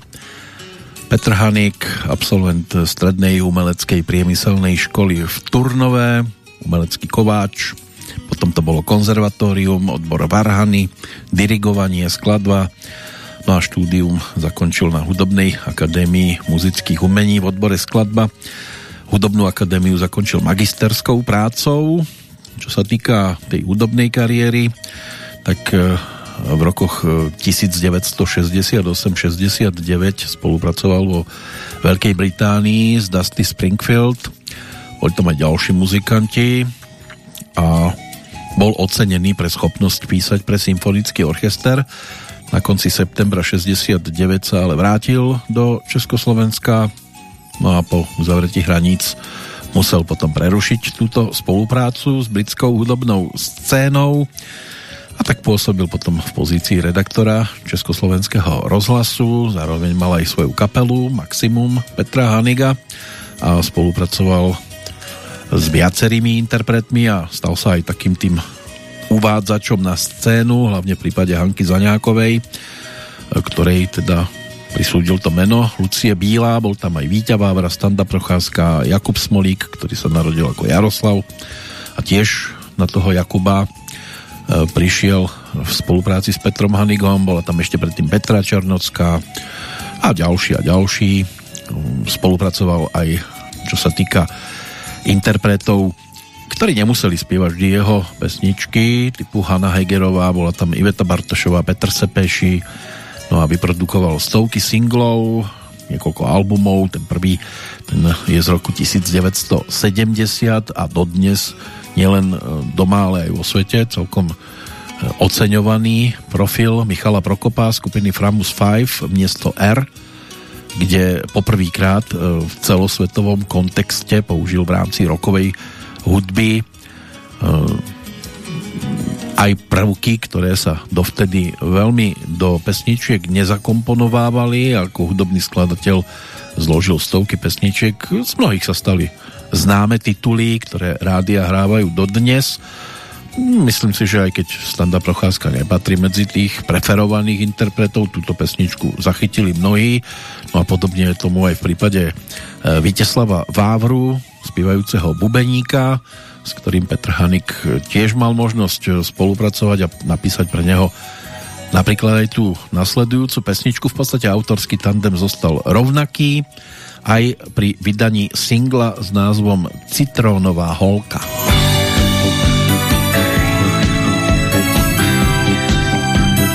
Petr Hanik, absolvent strednej umeleckej priemyselnej školy v Turnové, umelecký kováč, potom to bolo konzervatórium, odbor Varhany, dirigovanie, skladba, no a štúdium zakončil na Hudobnej akadémii muzických umení v odbore skladba. Hudobnú akadémiu zakončil magisterskou prácou. Čo sa týka tej hudobnej kariéry, tak e, v rokoch 1968-69 spolupracoval vo Veľkej Británii s Dusty Springfield. Boli tam aj ďalší muzikanti a bol ocenený pre schopnosť písať pre symfonický orchester. Na konci septembra 69 sa ale vrátil do Československa. No a po uzavretí hraníc musel potom prerušiť túto spoluprácu s britskou hudobnou scénou a tak pôsobil potom v pozícii redaktora Československého rozhlasu, zároveň mal aj svoju kapelu Maximum Petra Haniga a spolupracoval s viacerými interpretmi a stal sa aj takým tým uvádzačom na scénu, hlavne v prípade Hanky Zaňákovej, ktorej teda prisúdil to meno Lucie Bílá, bol tam aj Víťa Vávra, Standa Procházka, Jakub Smolík, ktorý sa narodil ako Jaroslav a tiež na toho Jakuba e, prišiel v spolupráci s Petrom Hanigom, bola tam ešte predtým Petra Černocká a ďalší a ďalší. Spolupracoval aj čo sa týka interpretov ktorí nemuseli spievať vždy jeho pesničky, typu Hanna Hegerová, bola tam Iveta Bartošová, Petr Sepeši, no a vyprodukoval stovky singlov, niekoľko albumov, ten prvý ten je z roku 1970 a dodnes nielen e, doma, ale aj vo svete celkom e, oceňovaný profil Michala Prokopá skupiny Framus 5 miesto R, kde poprvýkrát e, v celosvetovom kontexte použil v rámci rokovej hudby aj prvky, ktoré sa dovtedy veľmi do pesničiek nezakomponovávali. Ako hudobný skladateľ zložil stovky pesničiek. Z mnohých sa stali známe tituly, ktoré rádia hrávajú dodnes. Myslím si, že aj keď Standa Procházka nepatrí medzi tých preferovaných interpretov, túto pesničku zachytili mnohí. No a podobne je tomu aj v prípade e, Viteslava Vávru, spievajúceho bubeníka, s ktorým Petr Hanik tiež mal možnosť spolupracovať a napísať pre neho napríklad aj tú nasledujúcu pesničku. V podstate autorský tandem zostal rovnaký aj pri vydaní singla s názvom Citrónová holka.